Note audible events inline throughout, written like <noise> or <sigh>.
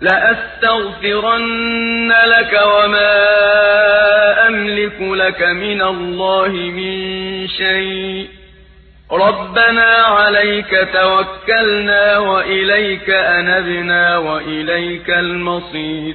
لأستغفرن لك وما أملك لك من الله من شيء. ربنا عليك توكلنا وإليك أنبنا وإليك المصير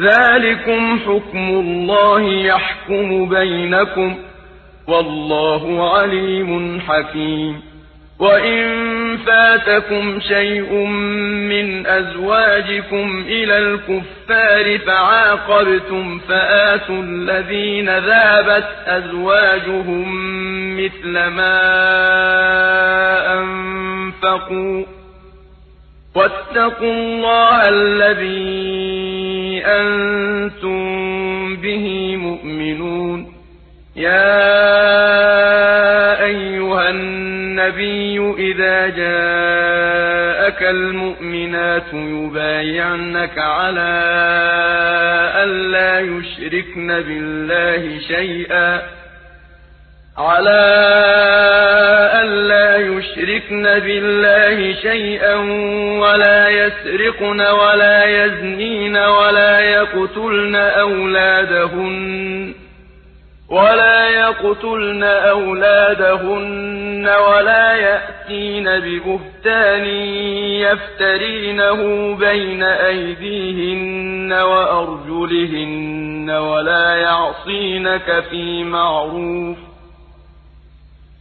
ذلكم حكم الله يحكم بينكم والله عليم حكيم. وإن فاتكم شيء من أزواجكم إلى الكفار فعاقبتم فآتوا الذين ذابت أزواجهم مثل ما أنفقوا. واتقوا الله الذي أنتم به مؤمنون. يا أيها النبي إذا جاءك المؤمنات يبايعنك على ألا يشركن بالله شيئا. على يشركن بالله شيئا ولا يسرقن ولا يزنين ولا يقتلن أولادهن ولا يقتلن أولادهن ولا يأتين ببهتان يفترينه بين أيديهن وأرجلهن ولا يعصينك في معروف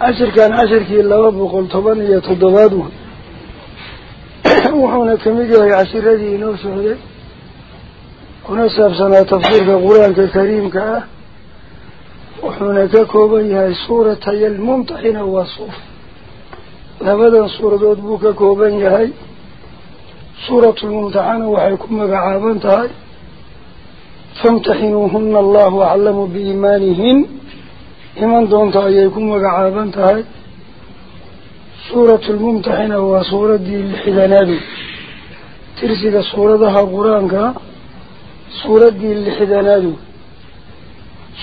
عشر كان عشر كي اللواب وقل طبان يتضبادو <coughs> وحونا كميقه عشر هذه نوس هذه كنا سابسنا تفضير في قرآن الكريم وحونا كاكو بيها سورة الممتحنة وصوف لابدا سورة دوتبوكا كو بيها سورة الممتحنة وحيكم بعابان فامتحنوهن الله وعلموا بإيمانهن. إمن دونت أيكم وقعابا تهي سورة الممتحنة وصورة دي الحدنابي. ترسل سورة ده كا. سورة دي الحدنابي.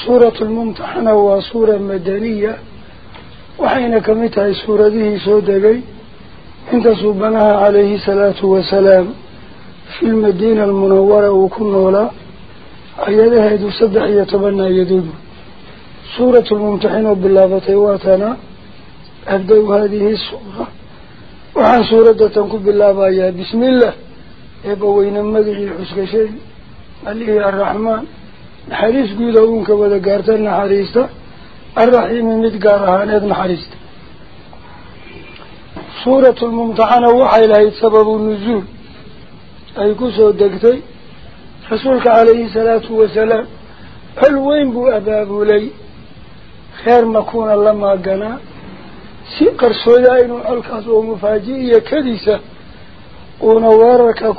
سورة الممتحنة وصورة مدنية. وحين كمتها سورة دي سودقي انت سبناها عليه الصلاة والسلام. في المدينة المنورة وكنا ولا. أيدها يدو صدح يتبنى يدوده سورة الممتحنة وبلاغته واتنا أبدأ هذه السورة. وعن سورة تنكو بالله يا بسم الله. يبوين مدعي الحسك شيء؟ هي الرحمن. حريص قيدونك وذا قارتنا حريصة الرحيم مد قارهان إذن حريصة سورة الممتحنة وحي لها سبب النزول. أي كسو الدكتين فسولك عليه الصلاة والسلام. حلوين بو أبابه لي؟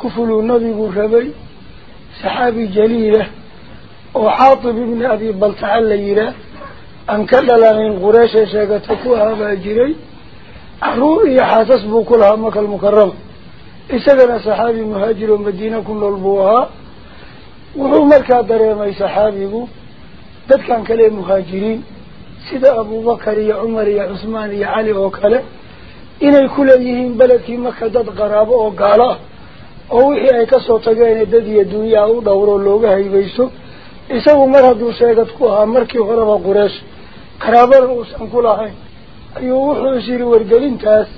Ku fuluu nabigu rabay saxaabi jaliilah oo xaatib ibni abi baltaca la yihaah aan ka dhalanin qureesha sheegata ku ahaa baa jiray caruur iyo xaasas buu ku lahaa maka almukarama isagana saxaabi muhaajir oo madiina ku nool buu ahaa wuxuu markaa dareemay saxaabigu dadkan kale muhaajiriin oo kale inay ku leeyihiin beledkii maka dad qaraabo oo gaalo ah oo wixii ay kasoo tageen dad iyo dunyaa u dhowro looga haybaysto isagu mar hadduu sheegad ku ahaa markii horeba qureesh qaraabada uusan ku lahayn ayuu wuxuu is yidhi wargelintaas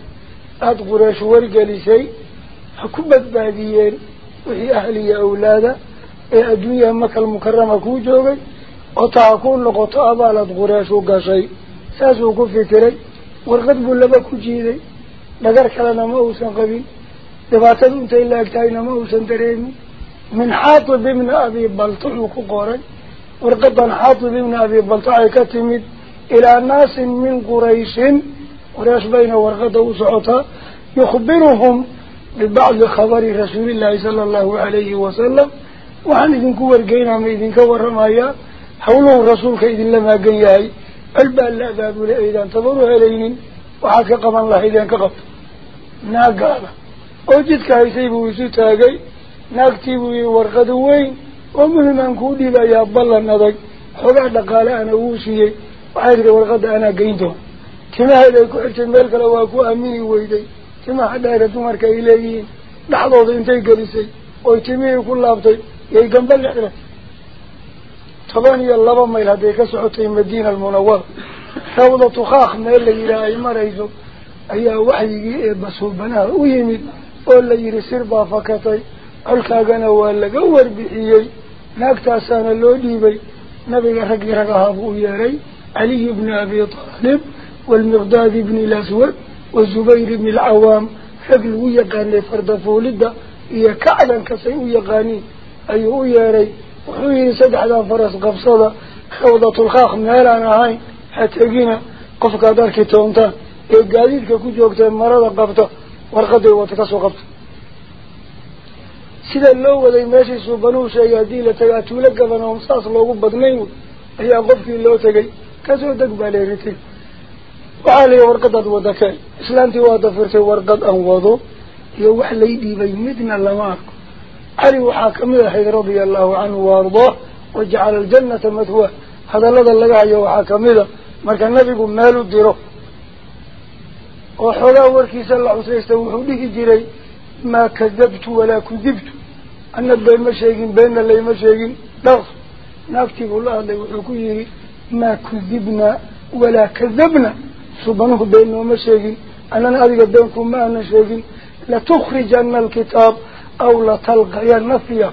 aada qureesh wargelisay ha ku badbaadiyeen wixii ahliya awlaada ee adduunyaha makal mukarama kuu joogay وتعكون نقطة أبالت قريش وقشي ساسو كفكري والغدب اللي بكو جيدي نذرك لنا ما هو سنقبين دباتن انت إلا اكتاين ما هو سنتريني من حاطب من أبي بلطح وكقوري. ورقبا حاطب من أبي بلطح كتمد إلى ناس من قريش. قريش بين ورقبا وسعطا يخبرهم ببعض خبر رسول الله صلى الله عليه وسلم. وحن إذن كور قينا ما إذن lahaydeen ka qabto naagaada oo jidka haysay buu isu taagay naagtii buu yihi warqado weyn oo muhimaan kuu dhiibayaa ballan adag xoogaa dhaqaale ana wuu siiyey waxay tihi warqada anaa geyn doona timaheeda ay ku xirtay meel kale waa ku aamini weyday timaha dheere dumarka ay leeyihiin dhexdooda intay gelisay oy timihii ku laabtay yay gamba lexday socotay madiina almunawara rawdatu khaakh meel la yidhaah ay marayso ayaa waxyigii ee basuubanaha u yimid oo la yidhi sir baa fakatay colkaagana waa laga warbixiyey naagtaasaana loo dhiibay nabiga raggii rag ahaa buu u yeeray caliy bni abi taalib waalmiqdaad ibni laswad wazubayr ibni alcawaam rag lagu yaqaanay fardafuulidda iyo kacdankasay u yaqaaniin ayuu u yeeray toontaan ee gaadiidka ku joogtee marada qabta warqaday wata kasoo qabta sida loo waday meeshii suubanuhu sheegay haddii la tagaa tuulo gaban oon saas loogu badnayn wey ayaa qofkii loo tegay kasoo deg baa leeritay waxaa la yihi warqadaad wada keen islaantii waa dafirtay warqad aan wado iyo wax lay dhiibay midna lama arko علي وحاكم الحي رضي الله عنه وأرضاه وجعل الجنة مثوى. هذا الذي لقى عليه وحاكم الحي ما كان النبي ماله ديره وحلا وركي صلى الله عليه وسلم وحوله جري ما كذبت ولا كذبت. أن بين مشاكين بين اللي مشاكين ضغط نعم. نكتب الله اللي وحكيه ما كذبنا ولا كذبنا. سبحانه بينه مشاكين أننا أريد أن ما أنا شاكين لتخرج أن الكتاب أو لا تلقى. يعني يا نفيا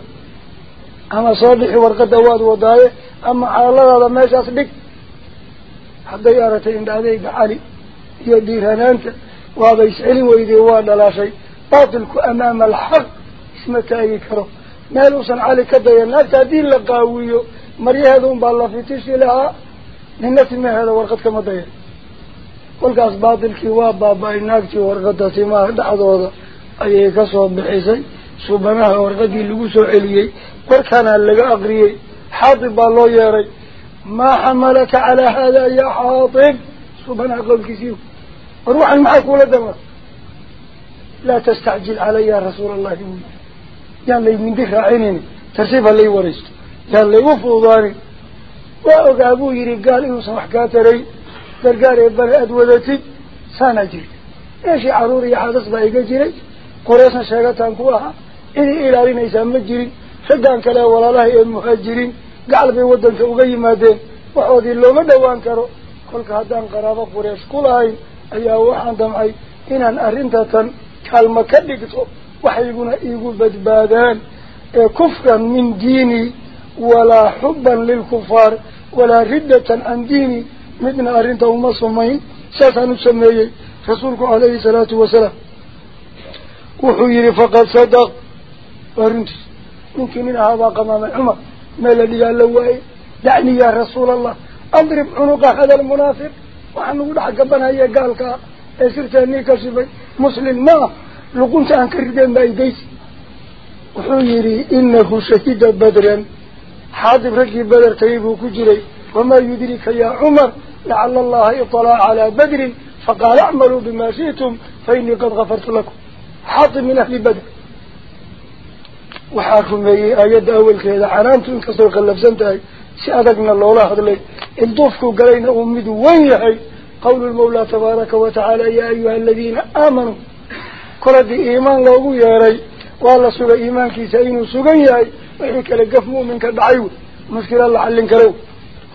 أما صادح ورقة واد وضاي أما على الله لما يشعص بك. حتى يارتين داديك علي. يديرها نانت وهذا يسعلي ويدي واد لا شيء. باطلك أمام الحق. اسم تأيك رب مالوسا علي كده. يعني ينالت دين لقاوي مري هذا بالله في تشي لها ننتي ما هذا ورقة كما ضاي قل قاس وابا واد بابا إناك تي ورقد تي ما هذا أيها كسوا بحيثي. Maa xamalaka calaa haadaa yaa xaatib subanaha qowlkiisii war waxan maxaa kuula dama laa tastacjil calaya rasuula allahi buu yiri yaan lay mindi raacinayni tartiib ha lay waraysto yaan laygu fududaanin waa ogaa buu yihi gaal inuusan wax kaa tarayn gargaar ee bale aada wadatid saanaa jiri meeshii caruur iyo xadas baa iga jiray qoreesna sheegataan ku ahaa إني إلى رين إسم مجرين حقان كلا ولا له المهاجرين قلب ودن فوقي مادين وأودي لو ما دوان كرو. كل كهدان قرابة قريش كلهاي أي أوح عندهم أي إن أرين تتن كلمة كديكتو وحيقون إيقو بدبادان. إيه كفرا من ديني ولا حبا للكفار ولا ردة عن ديني. مدن أرين تهم صمين ساتن سميه رسولك عليه الصلاة والسلام. وحيري فقد صدق. ورمس ممكن من هذا قمام عمر. ما الذي قال له دعني يا رسول الله. أضرب عنق هذا المنافق. وحنود حق بنا يا قالك أسرت أني كشف مسلم ما. لقنت أن كردين بأي ديس وحيري إنه شهيد بدرا. حاضر ركي بدر تيبه كجري وما يدرك يا عمر. لعل الله يطلع على بدر. فقال اعملوا بما شئتم. فإني قد غفرت لكم. حاضر من أهل بدر. وحاكم بي آيات أول كذا حرام تلك صدق اللفزنتها سأدقنا الله لاحظ لي الضفك قلينا أمد وين يحي؟ قول المولى تبارك وتعالى يا أيها الذين آمنوا. كل دي إيمان لغو يا ري والله سوق إيمان كي سأينو سوغن يحي وإنك لقف مؤمن بعيو مذكر الله علنك لو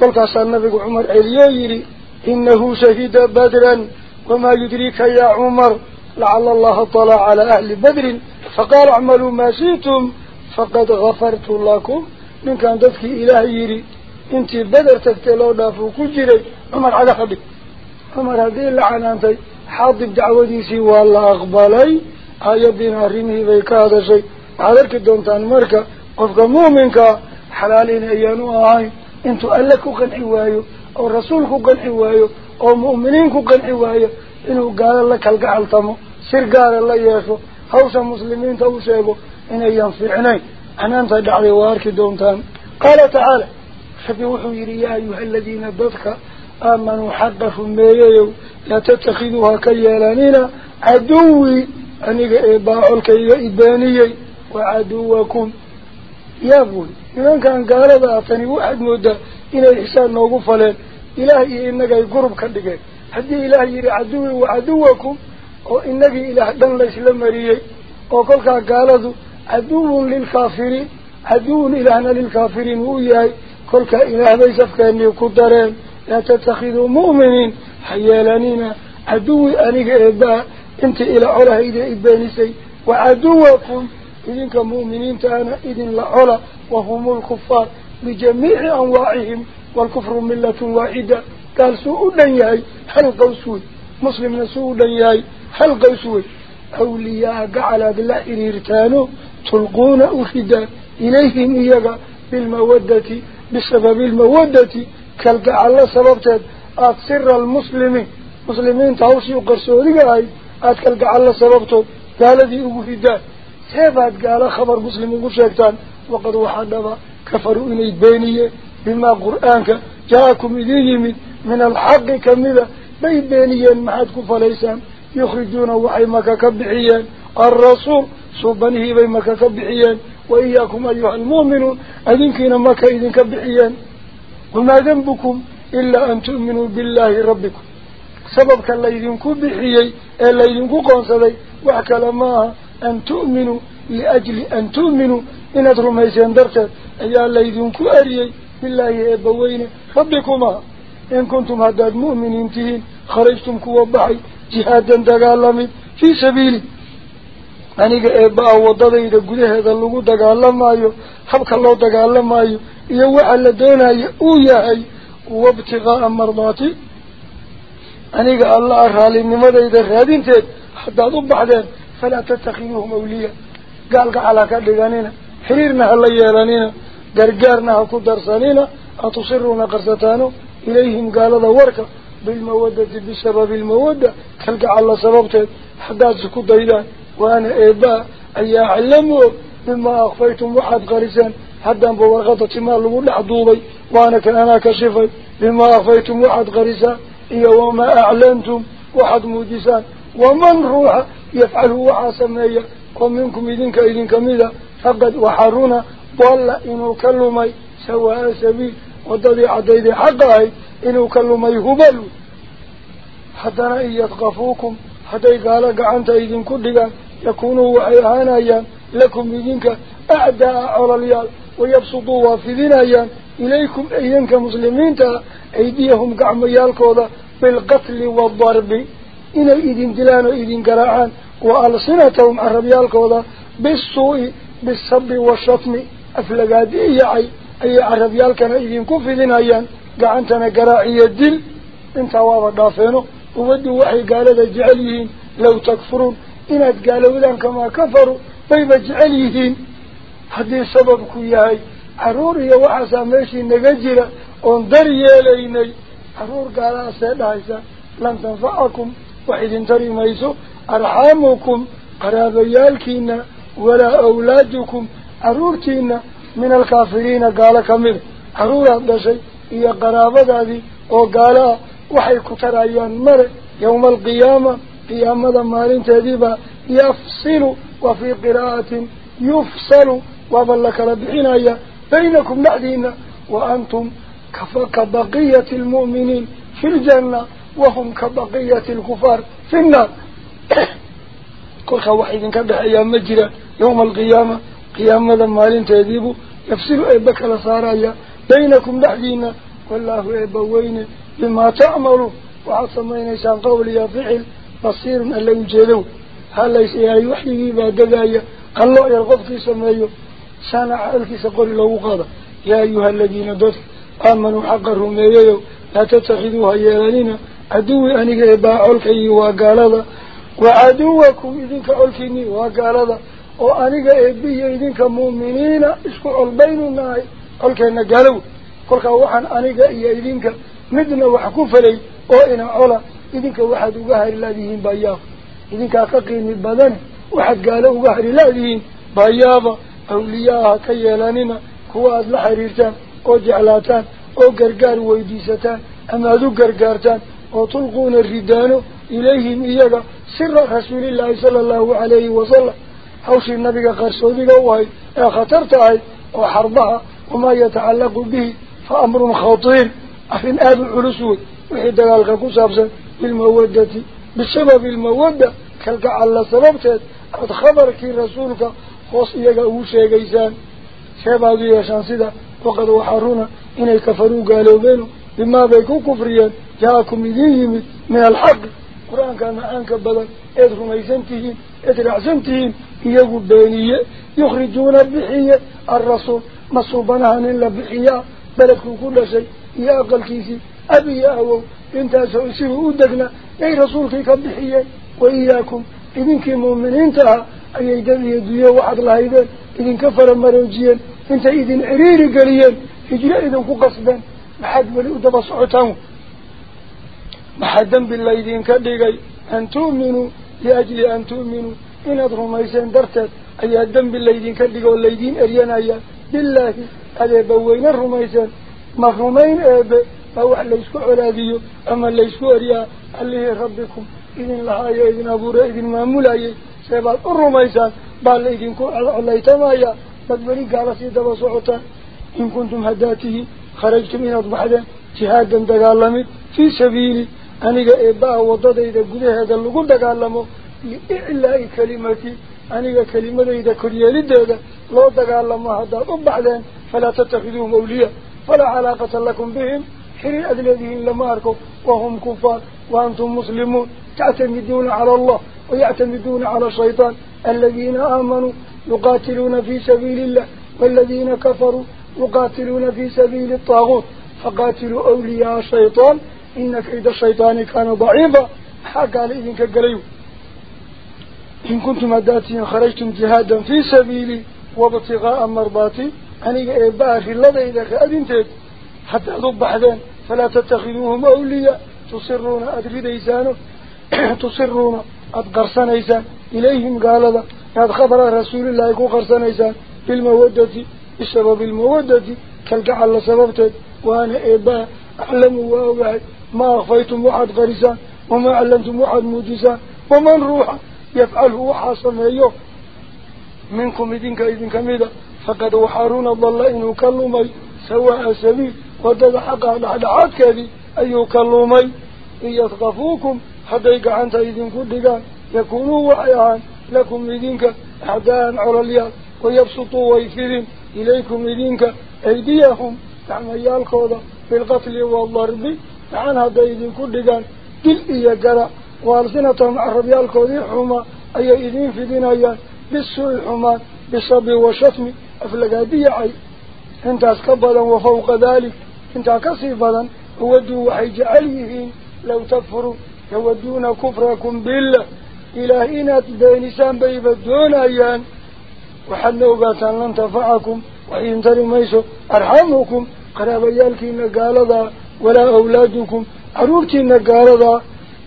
قلت أسان نبي عمر إلييري إنه شهيد بدرا وما يدريك يا عمر. لعل الله طلع على أهل بدر. فقال اعملوا ما شئتم. فقد غفرت لكم. من كان دفك إلهيري انت بدر تفتلو دافو كجري. عمر على خبي عمر هذه اللعنانتي حاضب دعوتي سوى الله أقبالي آيبنا رمه بيك هذا شيء. على الدونتان مركة قفك مؤمنك. حلالين أيانو آهين. انتو ألكو كان حوايو أو رسولكو كان حوايو أو مؤمنينكو كان حوايو إنو قال الله كالقعلتمو سير قال الله ياشو هوسا مسلمين توسيبو yidhi yaa ayuha aladiina dadka aamanuu xaqa rumeeyayow laa tatakhiduuha ka yeelanina caduwii aniga ee baacolkayga ibeeniyey wa caduwakum yaa buuli nimankan gaalada ah tani waxaad moodaa inay ixsaan noogu faleen ilaah iyo inagay gurub ka dhigeen haddii ilaah yidhi caduwii wa caduwakum oo inagii ilaah dhan laysla mariyey oo kolkaa gaaladu caduwun ilaahna lilkaafiriin uu yahay kolkaa ilaah bay safkeennii ku dareen لا تتخذوا مؤمنين. حيالانين. عدوي أنيق إباء أنت إلى علا إذا إبانيسي وعدوكم. إذن كمؤمنين تانا. إذن لعلا وهم الكفار. بجميع أنواعهم. والكفر ملة واحدة. قال سوء دنياي. هل قوسوي مسلم سوء دنياي. هل قوسوي أولياء قعلا بلا إريرتانو تلقون أفدا إليهم إياقا بالمودة بسبب المودة. كالقعلا سببت أتصر المسلمين. مسلمين تهوشي وقرسوني هاي أتكالقعلا سببت قال ذي أفدا سيبات قال خبر مسلمين وشاكتان وقد وحدما كفروا إني بينيه بما قرآنك جاءكم إذيهم من الحق كمذا. بين بينيه المحاد كفاليسان يخرجون وعي مكاكبعيا الرسول صبنه بي مكاكبعيا وإياكم أيها المؤمنون. أذنكين مكايدين كبعيا وما ذنبكم إلا أن تؤمنوا بالله ربكم. سبب سببك الليذين كبعيا الليذين كقنصدي وحكى لما أن تؤمنوا لأجل أن تؤمنوا. إن أدرم هيسين درتا أي الليذين كأريي بالله أبوين ربكما. إن كنتم هداد مؤمنين تهين. خرجتم كوابحي جهادا دقالمي في سبيلي aniga eebba-a waddadayda gudaheeda lagu dagaalamaayo habka loo dagaalamaayo iyo waxa la doonaya uu yahay wabtiqaa'a mardaati aniga allah raalinimadayda raadinteed haddaad u baxdeen falaa tatakhiduuhum awliya gaalka calaa ka dhiganina xiriirna ha la yeelanina gargaarna ha ku darsanina atusiruuna qarsataano ilayhim gaalada warka بالمودة بسبب المودة. تلقى على سببته حداث كديلا وأنا إباء أي أعلمه. مما أخفيتم واحد غريزا حدا بورغضة ما لمن عضوبي وأنا كأنا كشفي. مما أخفيتم واحد غريزا إيا وما أعلنتم واحد مجيزا ومن روح يفعل هو عاصمي ومنكم إذنك إذن كميلا فقد وحرونا. والله إنو كلمي. سواء سبيل. وضلي عديدي حقاي. إنو كلمي هبلو. حدنا إن يتقفوكم حتى يقال لك أنت إذن كدقا يكونوا وحيانا أيان لكم إذنك أعداء على اليال ويبسطوا وافذين أيان إليكم أيان كمسلمين تا أيديهم قعم يالكوضا بالقتل والضرب. إن إذن دلان وإذن قراعان وألصنتهم عرب يالكوضا بالسوء بالسب والشطم أفلقا دي أي عرب يالكنا إذن كفذين أيان قعنتنا قرائي الدل أنت وابا دافينو وودي وحي قال هذا جعليهين لو تكفرون. إن قالوا إذن كما كفروا طيب جعليهين هذه السبب كوياي. عرور يا وحسا ماشي نججرة يا ليني عرور قال أسيد عيسى لن تنفعكم. وحيد انتري ميسو أرحامكم. قرابيالكينا ولا أولادكم. عرورتينا من الكافرين قال كمير. هذا شيء. يا قرابة هذه أو وحي وحي كترايان مر يوم القيامة قيامة مالين تهديبا يفصل وفي قراءة يفصل وبلك ربحين ايا بينكم بعدين وأنتم كفك بقية المؤمنين في الجنة وهم كبقية الكفار في النار كل واحد كبه أيام مجرى يوم القيامة قيامة مالين تهديبا يفصل اي بكلا صار بينكم دحينا والله يبوينا بما تعملوا وعصمين إيسان قول يا فعل مصير أن لا يجدوا هل ليس يا وحي ما دقايا قالوا يا في سميه؟ سانع ألف سقر له قضى يا أيها الذين دف آمنوا حقرهم يا لا تتخذوا هيالين عدوي أنك إباء ألكي وقال هذا وعدوكم إذنك ألكيني وقال هذا وأنك إبي إذنك مؤمنين. اسكوا البين النائي الناي علكينا قالوا كل وحن أنيق إيا إذنك مدنا وحكوف لي وإنا علا إذنك واحد وقهر الذين بياه إذنك أقاقين البدن واحد قالوا وقهر الذين بيابا أولياء كيالاننا كواز لحريرتان gargaar weydiisataan ama aad u gargaartaan oo tulquuna ridaano ilayhim iyaga sira rasuulillaahi sala allahu calayhi wasalam hawshii nabiga qarsoodiga u ahayd ee khatarta ahayd oo xarbaha وما يتعلق به فأمر خطير. أفن آب العلسوي وحيد ذلك قصابسا بالمودة. بسبب المودة كالك على سببت قد خبرك رسولك خاصيك أو شيئيسان سيبادو يشان سيدا وقد وحرون إن الكفروا قالوا بينه بما بيكو كفريا جاءكم إذيهم من الحق. قرآن كان معانك بلد إذ رميزنتهم إذ رعزنتهم يقول بينية يخرجون البحية الرسول. مصوبنا عن الله بحية بلدكم كل شيء. يا أقل كيسي أبي يا أبو إنت سيسير أدقنا أي رسولك كبحية وإياكم. إذنك مؤمنين تها أي يدري يدوية وحد الله إذن. إذن كفر مروجيا إنت إذن عريري قليا هجرة إذن كقصدا محد ولي ادب صعوتهم محد ذنب الله إذن كدقي. أن تؤمنوا لأجل أن تؤمنوا. إن أدروا ميسان درتت أي الذنب الله إذن كدقي والله بالله. هذا بوين الرميسان. مفهومين أبا فهو ليسكو عراذيو أما ليسكو أريا. اللي ربكم. إذن لها يا إذن أبورا إذن مامولا سيبال الرميسان. بل إذن كو على تمايا بدبري قال سيدة وصعوتا إن كنتم هداته. خرجتم من أضبحدا جهادا دقالمي. في سبيلي. أنيق إباء وضد إذا قده هذا اللقود دقالمو. لإعلاء كلمتي. أنيق كلمة إذا لو دقالمو هذا أبعدا فلا تتخذوهم أولياء فلا علاقة لكم بهم. حري أدلذهم لما أركوا وهم كفار وأنتم مسلمون. تعتمدون على الله ويعتمدون على الشيطان. الذين آمنوا يقاتلون في سبيل الله والذين كفروا يقاتلون في سبيل الطاغوت. فقاتلوا أولياء الشيطان. إن كيد الشيطان كان ضعيفا. حقا لإذنك قليو إن كنتم أداتين خرجتم جهادا في سبيلي. وابتغاء مرضاتي أني إباخي الله إذا خأذنتك حتى ضب حذان فلا تتخذوهم أولياء. تصرون أدري ديسانه <clears throat> تصرون أدقرسان إيسان إليهم قال هذا هذا خبر رسول الله يكون قرسان بالمودة بسبب المودة كالقعل سببته وأنا إباء أعلم وأوعي. ما أخفيتم واحد غريسان وما علمتم واحد موجسان ومن روح يفعله وحاصل أيوه منكم إذنك إذنك ميدا فقد وحارون الله إنه كلمي سواء سبيل ودد حقا لحدعات كذي أيو كلمي إن يثقفوكم. حتى يقعنت إذنك دقان يكونوا وحيان لكم إذنك أعداء على ويبسطوا ويفرين إليكم إذنك أيديهم. تعميال كوضا بالقتل والضرب. عن هذا إذنك دقان دل إيا قرأ وارسنة عربيال كوضي حما أي إذن في دينيان بالسوء حما بالصبي والشتم أفلقادية عي. إنت أسكبدا وفوق ذلك. إنت كصيبدا ودوا وحي جعليهين. لو تكفروا يودون كفركم بالله. إلهينا بينسان بيبدون أيان. وحنا وقاتان لن تفعكم وحين ترميسوا أرحمكم. قراب يالكين قال ذا ولا أولادكم. عرورتين قال ذا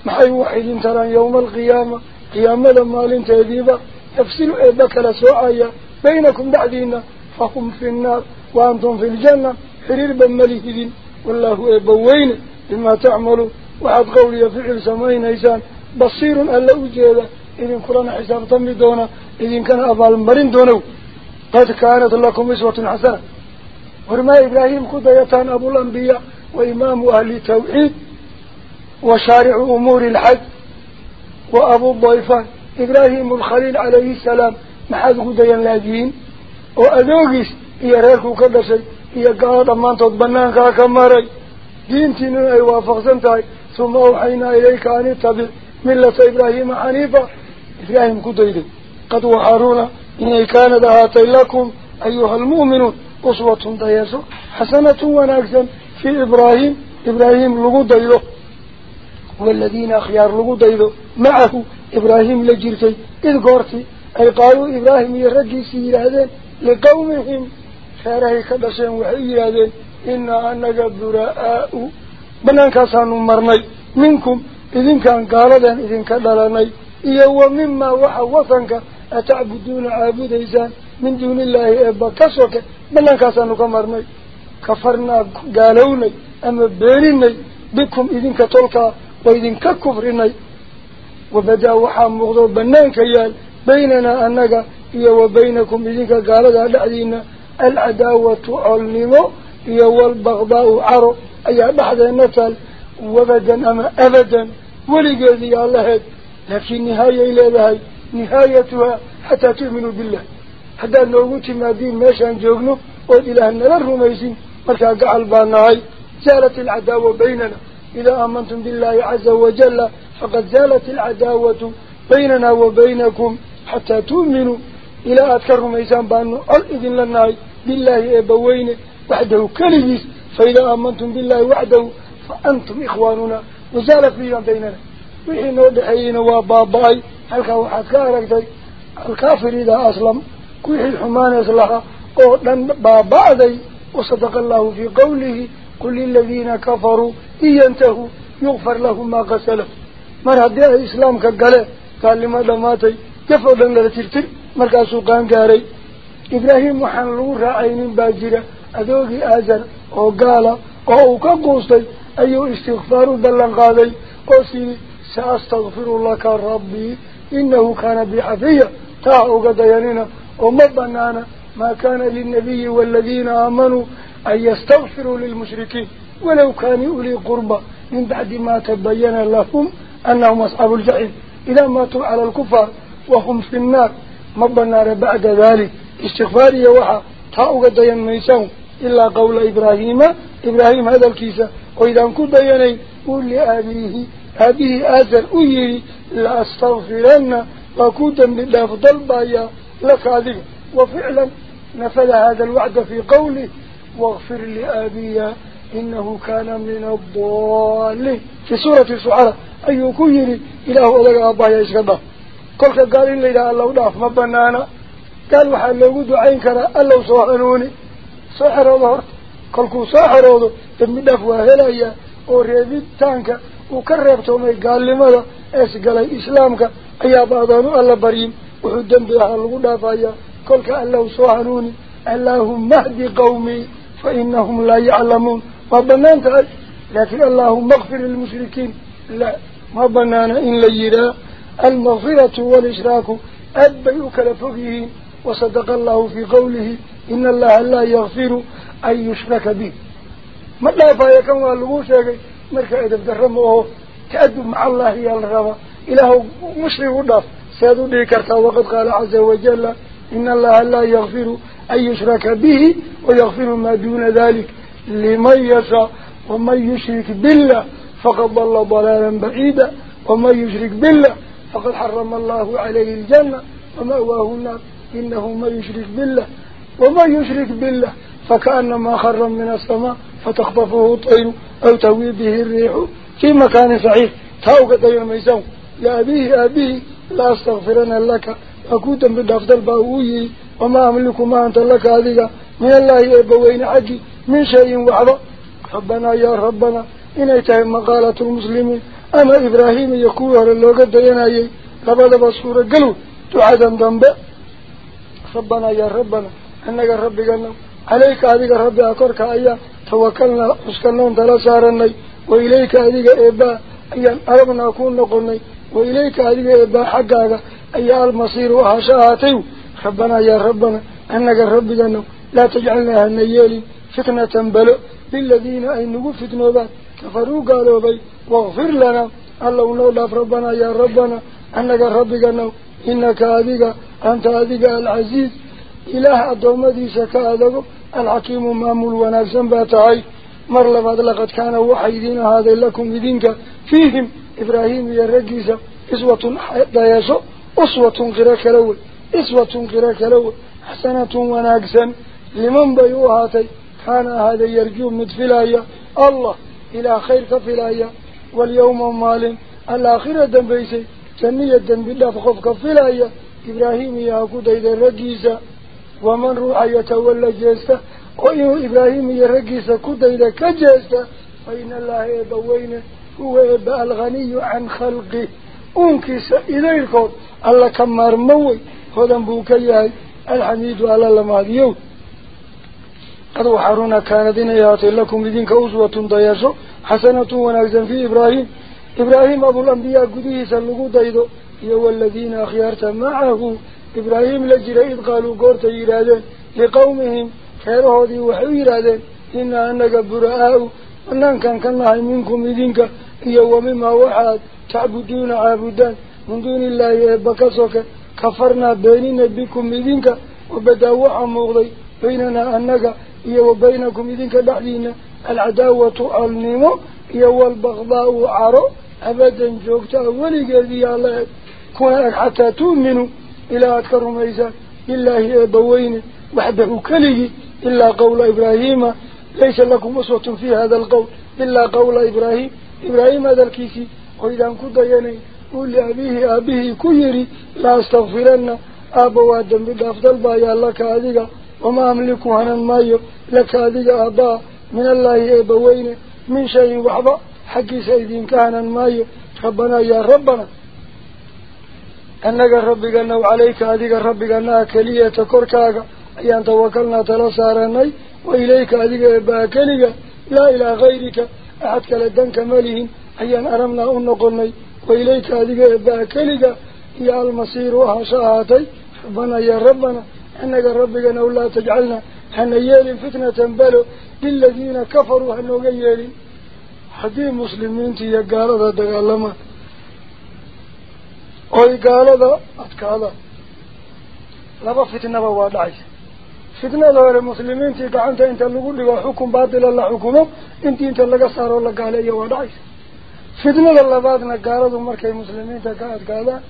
محي وحيد ترى يوم القيامة. قيامة لما لنتهذيبا يفصل إبك لسوعيا بينكم بعدين فهم في النار وأنتم في الجنة حرير بملكين والله إبوين بما تعملوا. وحد قولي فعل سمين إيسان. بصير ألا أجيدا إذن كلنا حساب تمي دونا. إذن كان أبال مرين دونه قد كانت لكم إسوة حسنة. ورما إبراهيم كديتان أبو الأنبياء وإمام أهل التوحيد وشارع أمور الحج وأبو الضيفان. إبراهيم الخليل عليه السلام محاد كديان لاجين وأذوغيس إيا ريركو كذا شيء إيا قاعدة ما تضبنان كاكا ماري دينتين أي وافقسنتاي ثم أوحينا إليك أن اتبع ملة إبراهيم حنيفة. إبراهيم كديد قد وحارونا إن كان دهاتي لكم أيها المؤمنون أصوة دياسو حسنة ونكسا في إبراهيم. إبراهيم لغو ديلو والذين أخيار لغو معه إبراهيم لجرتي إذ قرتي أي قالوا إبراهيم يرقي سيرادين لقومهم خيره كدسين وحيرادين إنا أنك براء بنانك سانو مرني منكم إذن كان قالدا إذن كدلني إيا ومما وحا وطنك أتعبدون عابد إيسان من دون الله إبا كسوك بنانك سانو كمرني كفرنا قالوني أما بيرني بكم إذن كتلك وإذن ككفرني وبدأ وحا مغضو بنانك يال بيننا أنك إيا وبينكم إذنك قالدا لعدينا العداوة علمو إيا والبغضاء عرو أي بحث النتال وبدا أما أبدا ولقذي الله لكن نهاية إلى ذهي نهايتها حتى تؤمنوا بالله حتى نوغوت ما دين ماشان جوغنو وإله نلر رميسين مركا قعل بانهاي زالت العداوة بيننا إذا آمنتم بالله عز وجل فقد زالت العداوة بيننا وبينكم حتى تؤمنوا. إلى أذكر رميسان بانو أل إذن لناي بالله إبوين وحده كلميس. فإذا آمنتم بالله وحده فأنتم إخواننا. وزالت بينا بيننا. وحين ودحيين وباباي هل كان كاركتي الكافر إذا أسلم كوحي الحمان أسلها قولا باباذي وصدق الله في قوله قل للذين كفروا إن ينتهوا يغفر لهم ما قسله مر هدي الإسلام كقاله قال لماذا ماتي كفر لنا لترتر مركاسو قان قاري. إبراهيم وحن لو رأيين باجرة أذوقي آزر وقال وهو كقوصي أيو استغفار دلن قاضي قوسي سأستغفر لك ربي إنه كان بحفية تاعو قد يننا ومبنانا ما كان للنبي والذين آمنوا أن يستغفروا للمشركين ولو كانوا أولي قربة من بعد ما تبين لهم أنهم أصحاب الجحيم. إذا ماتوا على الكفار وهم في النار. مبنانا بعد ذلك. استغفاري وحا تاعو قد ينميسهم إلا قول إبراهيم. إبراهيم هذا الكيسة. وإذا كنت ينين قول لأبيه. أبيه آزر أيري لأستغفرن وكودا بالأفضل بايا. لك هذه وفعلا نفذ هذا الوعد في قوله. واغفر لأبي إنه كان من الضالين. في سورة الشعراء أي كيري إله ولك أبايا إشكبه كل قال إن إله الله داف ما بنانا قال وحال لو دعين كرا الله صحنوني سحر الله كل سحر الله. تم داف وهلايا وريبتانك وكربتهم قال لماذا؟ إسقال إسلامك؟ أي بعضان الله بريم. وحدن بها الغدا فايا كل الله صحنوني اللهم اهدي قومي. فإنهم لا يعلمون. ما بنانت لكن اللهم اغفر للمشركين. لا. ما بنانا إن ليرا المغفرة والإشراك. أبيك لفقهين وصدق الله في قوله. إن الله لا يغفر أن يشرك به. ما لا فايكم والغو شيء إذا بدرموه تأدب مع الله يا الرب إله مشرك ودف سيدو ديكرتا وقد قال عز وجل إن الله لا يغفر أن يشرك به ويغفر ما دون ذلك لمن يشاء. ومن يشرك بالله فقد ضل ضلالا بعيدا. ومن يشرك بالله فقد حرم الله عليه الجنة ومأواه النار. إنه من يشرك بالله. ومن يشرك بالله فكأنما خر من السماء فتخطفه الطير أو توي به الريح في مكان صحيح. تاوك دير ميسون. يا أبيه أبيه لا أستغفرنا لك. أكوتا بالأفضل باوي وما أملك ما أنت لك هذه. من الله يبوين حقي من شيء وعظة. ربنا يا ربنا إن يتهم مقالة المسلمين أما إبراهيم يقول اللوغة ديناي لبدا بصورة قلو تعدم ذنبه ربنا يا ربنا أنك ربي قلنا عليك هذه ربي أكرك أيا. توكلنا اسكنون تلسارني وإليك هذه إبا أيا أربنا أكون نقلني وإليك هذه إبا حقاك أيا المصير وحشاهاتيو ربنا يا ربنا أنك ربي قلنا لا تجعلنا هنيالي فتنة بلو. للذين أي نقول فتنة بعد. كفروا قالوا بي واغفر لنا. الله نولاف ربنا يا ربنا أنك ربي قلنا إنك هذه أنت هذه العزيز. إله أدومدي سكاذب الحكيم مأمول ونفسا باتعي. مر لبعض لقد كان وحيدين هذا لكم بدينك. فيهم إبراهيم يرقيس إسوة دايسو أسوة قراك الأول إسوة قراك الأول حسنة وناقسا لمن بيوهاتي. كان هذا يرجو مدفلايا الله إلى خير كفلايا واليوم مال. الآخرة دنبيسي جنية دنبلا فخفك فلايا إبراهيم يأكد إذا رقيسا ومن روح يتولى جيستا وإنه إبراهيم يرقيسا كد إذا كجيستا فإن الله يبوين هو يبقى الغني عن خلقه. ياتي لكم لدينك أسوة ضياشو حسنة ونكزا في إبراهيم إبراهيم أبو الأنبياء قديه سلقوا دايدو يو الذين أخيارت معه إبراهيم لجر إذ قالوا قورت يرادين لقومهم خيره دي وحو يرادين إنا أنك براء أنان كان كنها منكم لدينك يو مما وحاد تعبدون عابدان من دون الله بكسوك كفرنا بيننا بكم لدينك أنان كان كان منكم إذنك إيو مما وحد تعبدون عابدان من دون الله يبكسوك كفرنا بيننا بكم إذنك وبدا وحا مغضي بيننا أنك إيو بينكم إذنك بعدين العداوة ألنمو إيو البغضاء عرو أبدا جوكتا ولقذي الله كونك حتى تؤمنوا إلى أكثر ميزان إلا هي بوين وحده كله إلا قول إبراهيم ليس لكم أسوة في هذا القول إلا قول إبراهيم. إبراهيم هذا الكيسي وإذا كنت يني قول لأبيه أبيه كيري لا أستغفرن. أبوا الدم بأفضل بايا لك هذه وما أملكه أنا المايو لك هذه أبا. من الله أبوين من شيء وحبا. حق سيدين كان المايو ربنا يا ربنا. أنك ربك أنه عليك هذه ربك أنك لي تكركاك. أي أنت وكلنا تلصارني وإليك إباء كلية لا إلى غيرك. أحد كالدنك مليهم أيان أرمنا أنقلني وإليك إباء كلية يا المصير وحشاهاتي ربنا يا ربنا. أنك ربك أنه لا تجعلنا هنيال فتنة بلو للذين كفروا هنوغيال حديث مسلمين تي قال هذا دقالما. gaalada adkaada laba fitnaba waa dhacaysa fitnada hore muslimiintii gacanta inta lagu dhigo xukun baatila la xukumo intii inta laga saaroo la gaaleeya waa dhacaysa fitnada labaadna gaaladu markay muslimiinta ka adkaadaan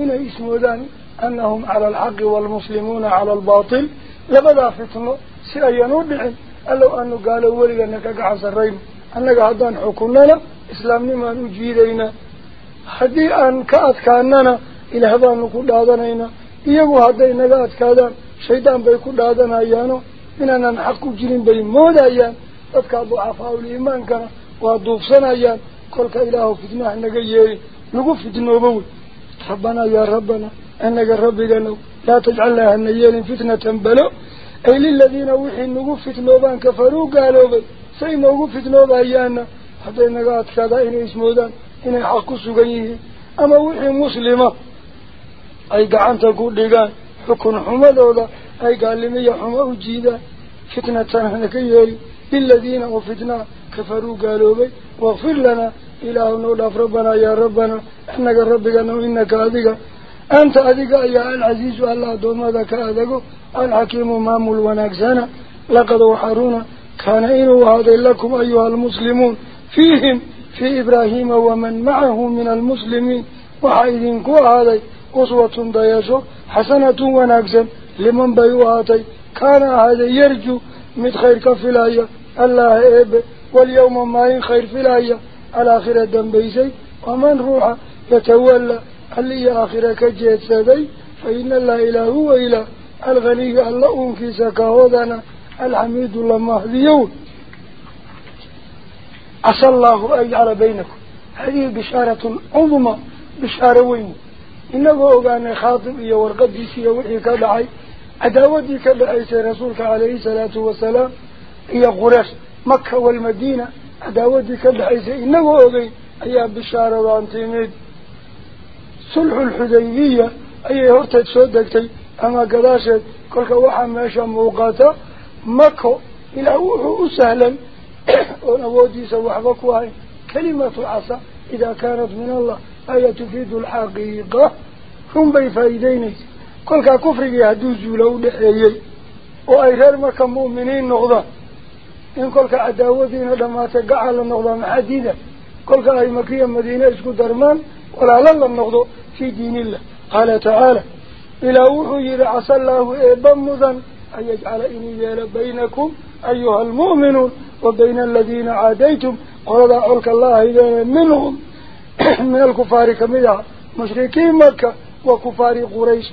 inay ismoodaan أنهم على الحق والمسلمون على الباطل لبدا فتنه سيئنوا دحين ألو أنه قالوا ولي أنك قعص الرين أنك هدان حكمنا إسلامنا ما نجيدينا حدي أن كأتكاننا إلى هذا نقول هذا iyagu hadday naga adkaadaan shaydaan bay ku dhaadanayaano inaanan xaq ku jirin bay moodayaan dadka ducafaa-ul iimaankana waa duufsanayaan kolka ilaahu fitnaha naga yeelin lagu fitnoobo wey rabbanaa yaa rabbanaa أنك ربنا لا تجعلها النيال فتنة بلو أي للذين وحي نقو فتنوبان كفروا قالوا بي سي نقو فتنوبا أيانا حتى إنك أتكادا إن اسمودان إن حق سقيه أما وحي مسلمة أي حكم حمدودا أي قال لمي حمد جيدا فتنة هنكيالي للذين وفتنا كفروا قالوا بي. واغفر لنا إله نولا ربنا يا ربنا. إنك ربك إنك أذيك. أنت أذيك يا العزيز الله دوم ذاك أذيك الحكيم مامل ونكسنا لقد وحرونا كان إنه هذا لكم أيها المسلمون. فيهم في إبراهيم ومن معه من المسلمين. وحيدين كو هذا أسوة ضياشو حسنة ونكسن لمن بيواتي. كان هذا يرجو من خير كفلايا الله إيب واليوم ما خير فلايا الآخرة دنبيسي ومن روح يتولى اللي آخر كجيت سدي فإن الله إله هو إله الغني الله أنكس كهودنا الحميد الله مهديون عسى الله أن يجعل بينكم. هذه بشارة عظمى. بشارة وين؟ إنه كان خاطب إيا ورقديس إيا وحي كدعي عداودي كدعي رسولك عليه الصلاة والسلام إيا قريش مكة والمدينة عداودي كدعي إنه كان أيها بشارة وانتميد صلح الحديبية أي هرتد سودكتي أما قداشت كلك وحا ماشا موقاتا مكو إلى وحو سهلا <clears throat> ونودي سوحبك وهي كلمة عصا إذا كانت من الله. أي تفيد الحقيقة؟ هم بيفايدين كلك كفر يهدوزوا لو دحيي. وأي غير مؤمنين نغضا. إن كلك عداوتين لما تقع لنغضا محديدة كلك أي مكية مدينة اسكو درمان ولا لن النقض في دين الله. قال تعالى إلى وحي عسى الله إبا مذن أن يجعل إني بينكم أيها المؤمنون وبين الذين عاديتم qoladaa colka la ahaydeene minhum <coughs> من الكفار كمية. مشركين مكة وكفار قريش.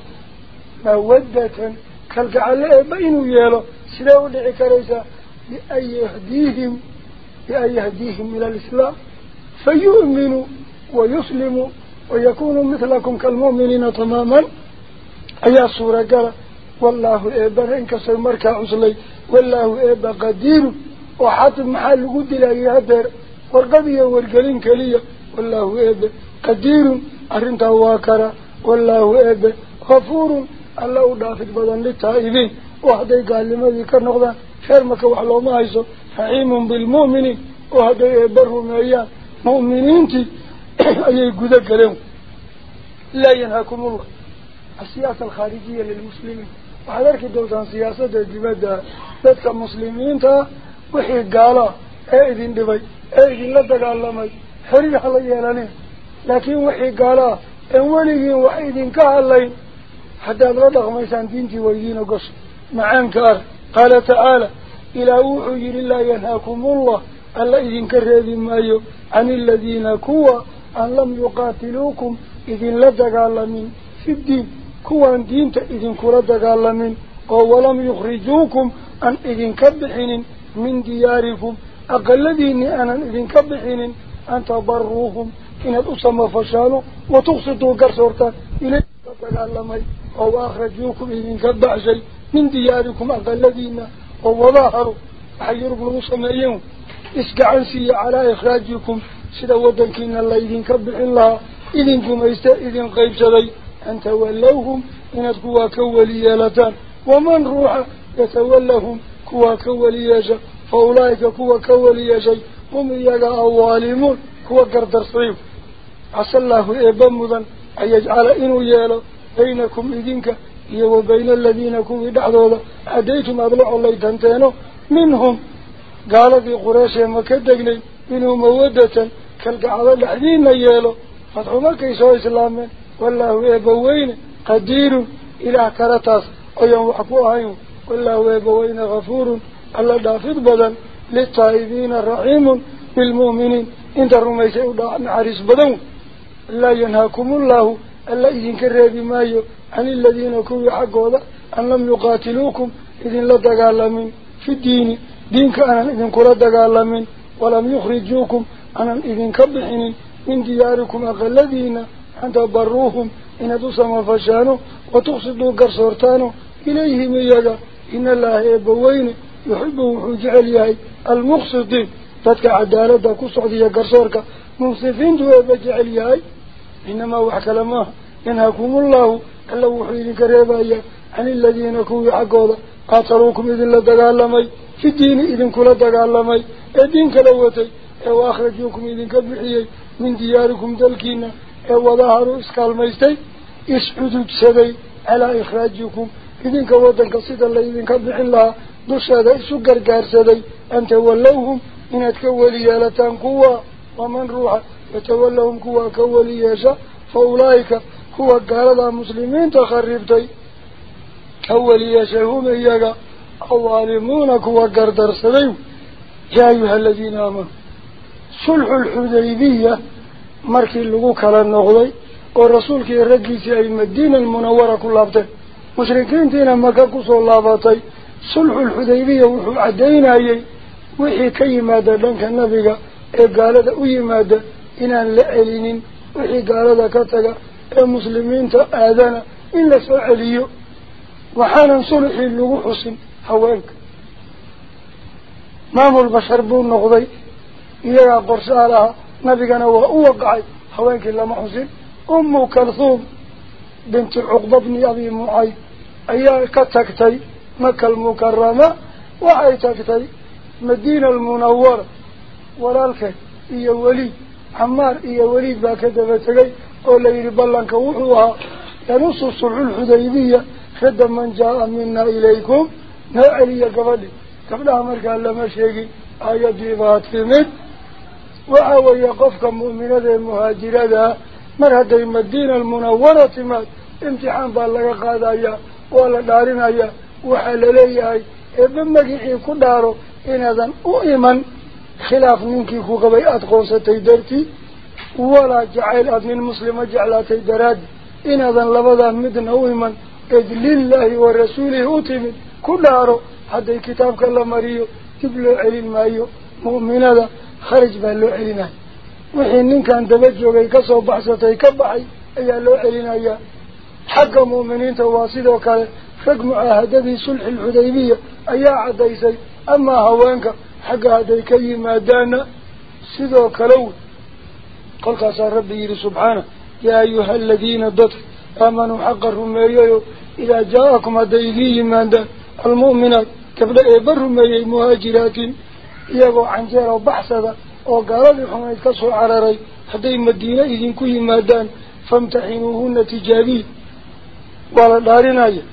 مودة خلق عليه بين إنو يلو. سلاو دعك ريسا لأن يهديهم لأن يهديهم إلى الإسلام. فيؤمنوا ويسلموا ويكونوا مثلكم كالمؤمنين تماما. أي سورة قال والله إبا إنك سيمركع أسلي. والله إبا قدير وحاتم محل قد لا يهدر. والقبية ورقلين كليا arrintaa waa kara wallaahu eebe hafuurun alla u dhaafid badan litaa'ibiin oo hadday gaalnimadii ka noqdaan reer maka wax looma hayso raxiimun bilmu'miniin oo hadday eebba rumeeyaan mu'miniintii ayay guda galeen laa yanhaakumullah asiyaasa alkhaarijiya lilmuslimiin waxaad arki doontaan siyaasadda dibadda dadka muslimiinta ah wixii gaala ee idin dhibay ee idinla dagaalamay حريح ليلانه لكن وحي قال إن ولي وحيد كهالي حتى الردغ ميسان دينتي ويدين قصر مع أنكار قال تعالى إلى وحي لله ينهاكم الله ألا إذن كرهد ما يو عن الذين كوا أن لم يقاتلوكم إذن لدغ من في الدين. كوا دينت إذن كردغ اللمين ولم يخرجوكم أن إذن كبحين من دياركم. أقل الذين أنا إذن كبحين أن تبروهم إن الأسما فشانوا وتقصدوا قرصورتا إليه فتقلمي أو أخرجوكم إذن كبعجي من دياركم أقل الذين هو ظاهروا حيروا بالأسما اليوم إسقعنسي على إخراجكم سلوضنك إن الله إذن كبعين الله إذن كميستا إذن قيب شدي. أن تولوهم إن تقوى كوليالة ومن روح يتولهم كوى كوليالة فأولئك كوى كوليالة allaahu eebba mudan an yajcala inuu yeelo baynakum idinka iyo wa bayna aladiina kuwii dhexdooda cadaytum aada la collaytanteeno minhum gaaladii qureeshee ma ka degnay inuu mawaddatan kalgacado dhexdiina yeelo fadxu markay soo islaameen wallaahu eebba weyne qadiirun ilaah kale taas oyan wax ku ahayn wallaahu eebba weyne hafuurun alla dhaafid badan للطائبين الرحيم بالمؤمنين. إن انت الرميس يوضع معارس بدون لا ينهاكم الله. ألا إذن كره بمايو. عن الذين كوي حقه هذا أن لم يقاتلوكم. إذن لا تقالمين. في الدين. دين كان إذن كلا تقالمين. ولم يخرجوكم. أنا إذن كبحيني من دياركم أغلذين أن تبروهم إن تسمى فشانه وتقصدوا قرصورتانه إليهم يجا إن الله يبويني يحبه حجعليه المقصدين فتك عدالة كو سعودية قرصورك. مقصفين دوا بجعل ياي. إنما وحك لما ينهكم الله كلا وحيد كريبايا عن الذين كوي عقوضا قاتلوكم إذن لدقال لمي في الدين إذن كلا دقال لمي الدين كلاوتي أو إيوه أخرجوكم إذن كبحيي. من دياركم دلكينا. أو ظهروا إسكال ميستي. إسعدوا تسدي على إخراجكم. إذن كوضا قصيدا إذن كبحي الله inaad ka weli yeelataan kuwa waman ruuxa yatawallahum kuwaa ka weli yeesha fa ulaa'ika kuwa gaaladaa muslimiinta kharibtay ka weli yeeshay hum iyaga awaalimuuna kuwa gardarsaday yaa ayuha aladiina aamanuu sulxu lxudaybiya markii lagu kala noqday oo rasuulkii raggiisii ay madiina almunawara ku laabteen mushrikiintiina maka kusoo laabatay صلح الحديبية وحدينا يي وحي كي كيما دلنك النبي قال هذا ويما إن لا لألينين وحي قال هذا كتلا المسلمين تأذنا إلا سعليو وحانا صلح اللي وحسن ما مام البشر بون نغضي. إيه قرسالها نبي قال هو وقعي. هواك إلا محسن أمو كالثوم بنت عقبة بن أبي معي أيها كتكتي maka almukarama waxay tagtay madiina almunawara walaalkeed iyo weliid camaar iyo weliid baa ka daba tegay oo la yidhi ballanka wuxuu ahaa yanusu sulxulxudaybiya radda man jaa-a mina ilaykum noo celiya gabadhi gabdhaha markaa lama sheegin aayadii baa timid waxa weeye qofka mu'minada ee muhaajiradaa mar hadday madiina almunawara timaad imtixaan khilaaf ninkii ku qabay aada qoonsatay dartii walaa jacayl aada nin muslima jeclaatay daraaddi inaadan labadaa midna u iman id lilaahi wa rasuulihi u timid ku dhaaro hadday kitaabka la mariyo dib loo celin maayo mu'minada kharaj baa loo celinaya wixii ninkan daba joogay kasoo baxsatay ka baxay ayaa loo celinayaa xagga mu'miniinta waa sidoo kale رق معاهده سلح الحديبية. أي عدي سي أما هوانك حق هذا كي ما دانا. سيدو كلو. قل قصى ربي سبحانه. يا أيها الذين دطر آمنوا حقرهم مريو إذا جاءكم هذا من المؤمنات كبدا إبرهم مريو مهاجرات. يقو عن جارة وبحثة وقال لهم يتكسوا على ري هذا مدينة إذن كي ما دان. فامتحنوهن تجابيه ولا دارنا يه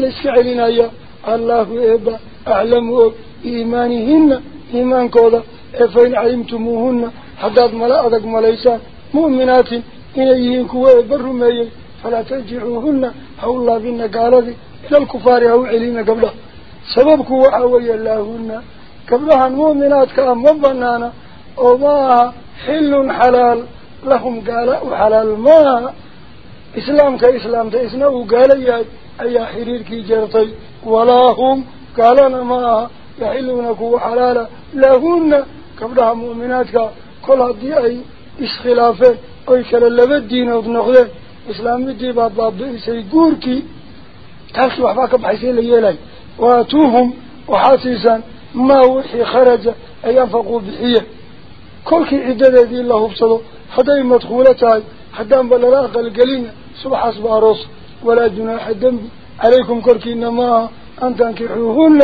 la iska celinaya allahu eeba aclamu og biiimaanihina iimaankooda ee fain calimtumuuhuna haddaad mala adag malaysaan mu'minaatin inay yihiin kuwa eeba rumeeyey falaa tarjicuuhuna ha u laabina gaaladii ila alkufaari ha u celina gabdhaha sababku waxaa weeye laahuna gabdhahan mu'minaadka ah ma banaana oo ma aha xillun xalaal لهم قالوا على الماء. إسلام كإسلام تأسنه وقال يا أي حرير كي جرتي. ولا هم قالنا ما يحلونك وحلالا لهن كبرها مؤمناتك كل هذه أي إسخلافة أي كلا لبدين وضنغلة إسلام يدي باب باب إسي قوركي تفسوا أحباك بحيثين ليالي واتوهم وحاسيسا ما وحي خرج أي أنفقوا بحية. كل كي إدادة دي الله بصدو هذه مدخولتها حدام بلراغ القلين سبحة سبحة رص ولا جناح الدم. عليكم كركي إنما أن تنكحوهن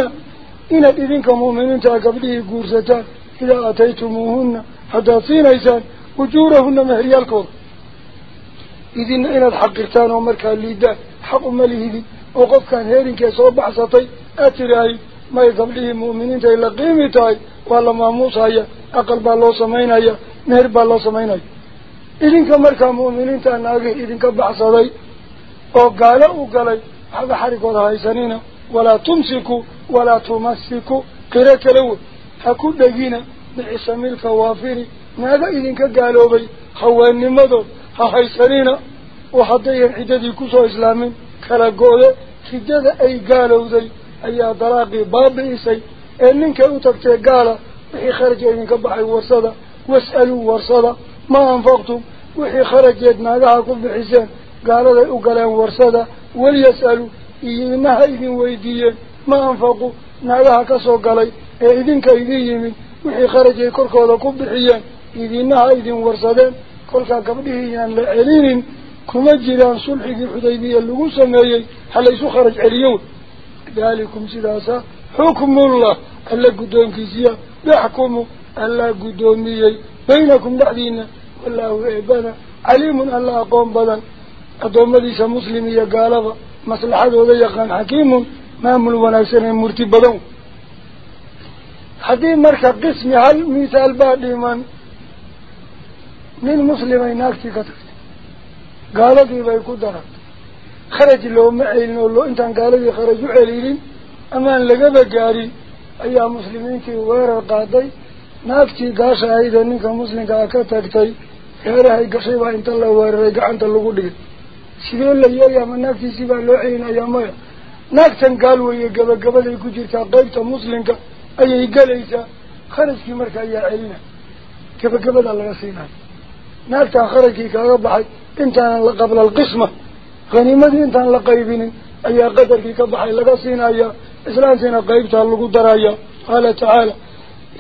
إن إذنكم مؤمنين تقبله قرصتان إذا أتيتموهن حتى صينيسان وجورهن مهري الكور. إذن إن الحقرتان ومركا الليدة حق مليهدي وقف كان هيرين كيسو بحثتي أترأي. ما يقبله مؤمنين تقبله قيمتاي والله ما موسى أقل بالله سمين أيا نهر بالله سمين أيا idinka markaa mu'miniinta naagihii idinka baxsaday oo gaalo u galay waxba xarigooda haysanina walaa tumsiku walaa tumasiku qiro kala wey ha ku dhegina bicishamilka waafiri naaga idinka gaaloobay haweenimadood ha haysanina oo haddayan ciddadii kusoo islaamin kala go-do riddada ay gaalowday ayaa dalaaqii baabi'isay ee ninkay u tagtee gaala wixii kharaja idinka baxay warsada was'aluu warsada ما أنفقتم. وحي خرج يدنا قاكم بحسان قال لي أقلان ورسادة وليسألوا. إيهنا هايذين ويديين. ما أنفقوا. نعلها كسو قلي إيهذين كايذين وحي خرج يكرك ولكم بحيان إيهنا هايذين ورسادين كلها كبديهين لعليرين كما جيران سلحك الحديدية اللغو سمعيي حليسو خرج عليون. ذلكم سلاسة حكم الله. اللي قدوم كيسيا. بحكمه dhexdiina wallaahu eebana caliimun alla aqoon badan addoommadiisa muslim iyo gaalaba maslaxadooda yaqaan xakiimun maamul wanaagsan ee murti badan haddii marka qismi hal mithaal baa dhiman nin muslimay naagtii ka tagtay gaaladii bay ku darantay kharaj looma celin oo loo intaan gaaladii kharaj u celinin amaan lagaba gaarin ayaa muslimiintii weerar qaaday naagtii gaasha ahaydee ninka muslimka ah ka tagtay reerahay gashay baa inta la weeraray gacanta lagu dhigay sidee la yeelay ama naagtiisii baa loo celinayaa maya naagtan gaal weeye gabagabaday ku jirtaa qeybta muslimka ayay gelaysaa kharajkii marka ayaa celina gabagabadaa laga siinayo naagtaan kharajkii kaaga baxay intaanan la qabla alqisma haniimadii intaan la qaybinin ayaa qadarkii ka baxay laga siinayaa islaantiina qeybtaa lagu daraya qaala tacaala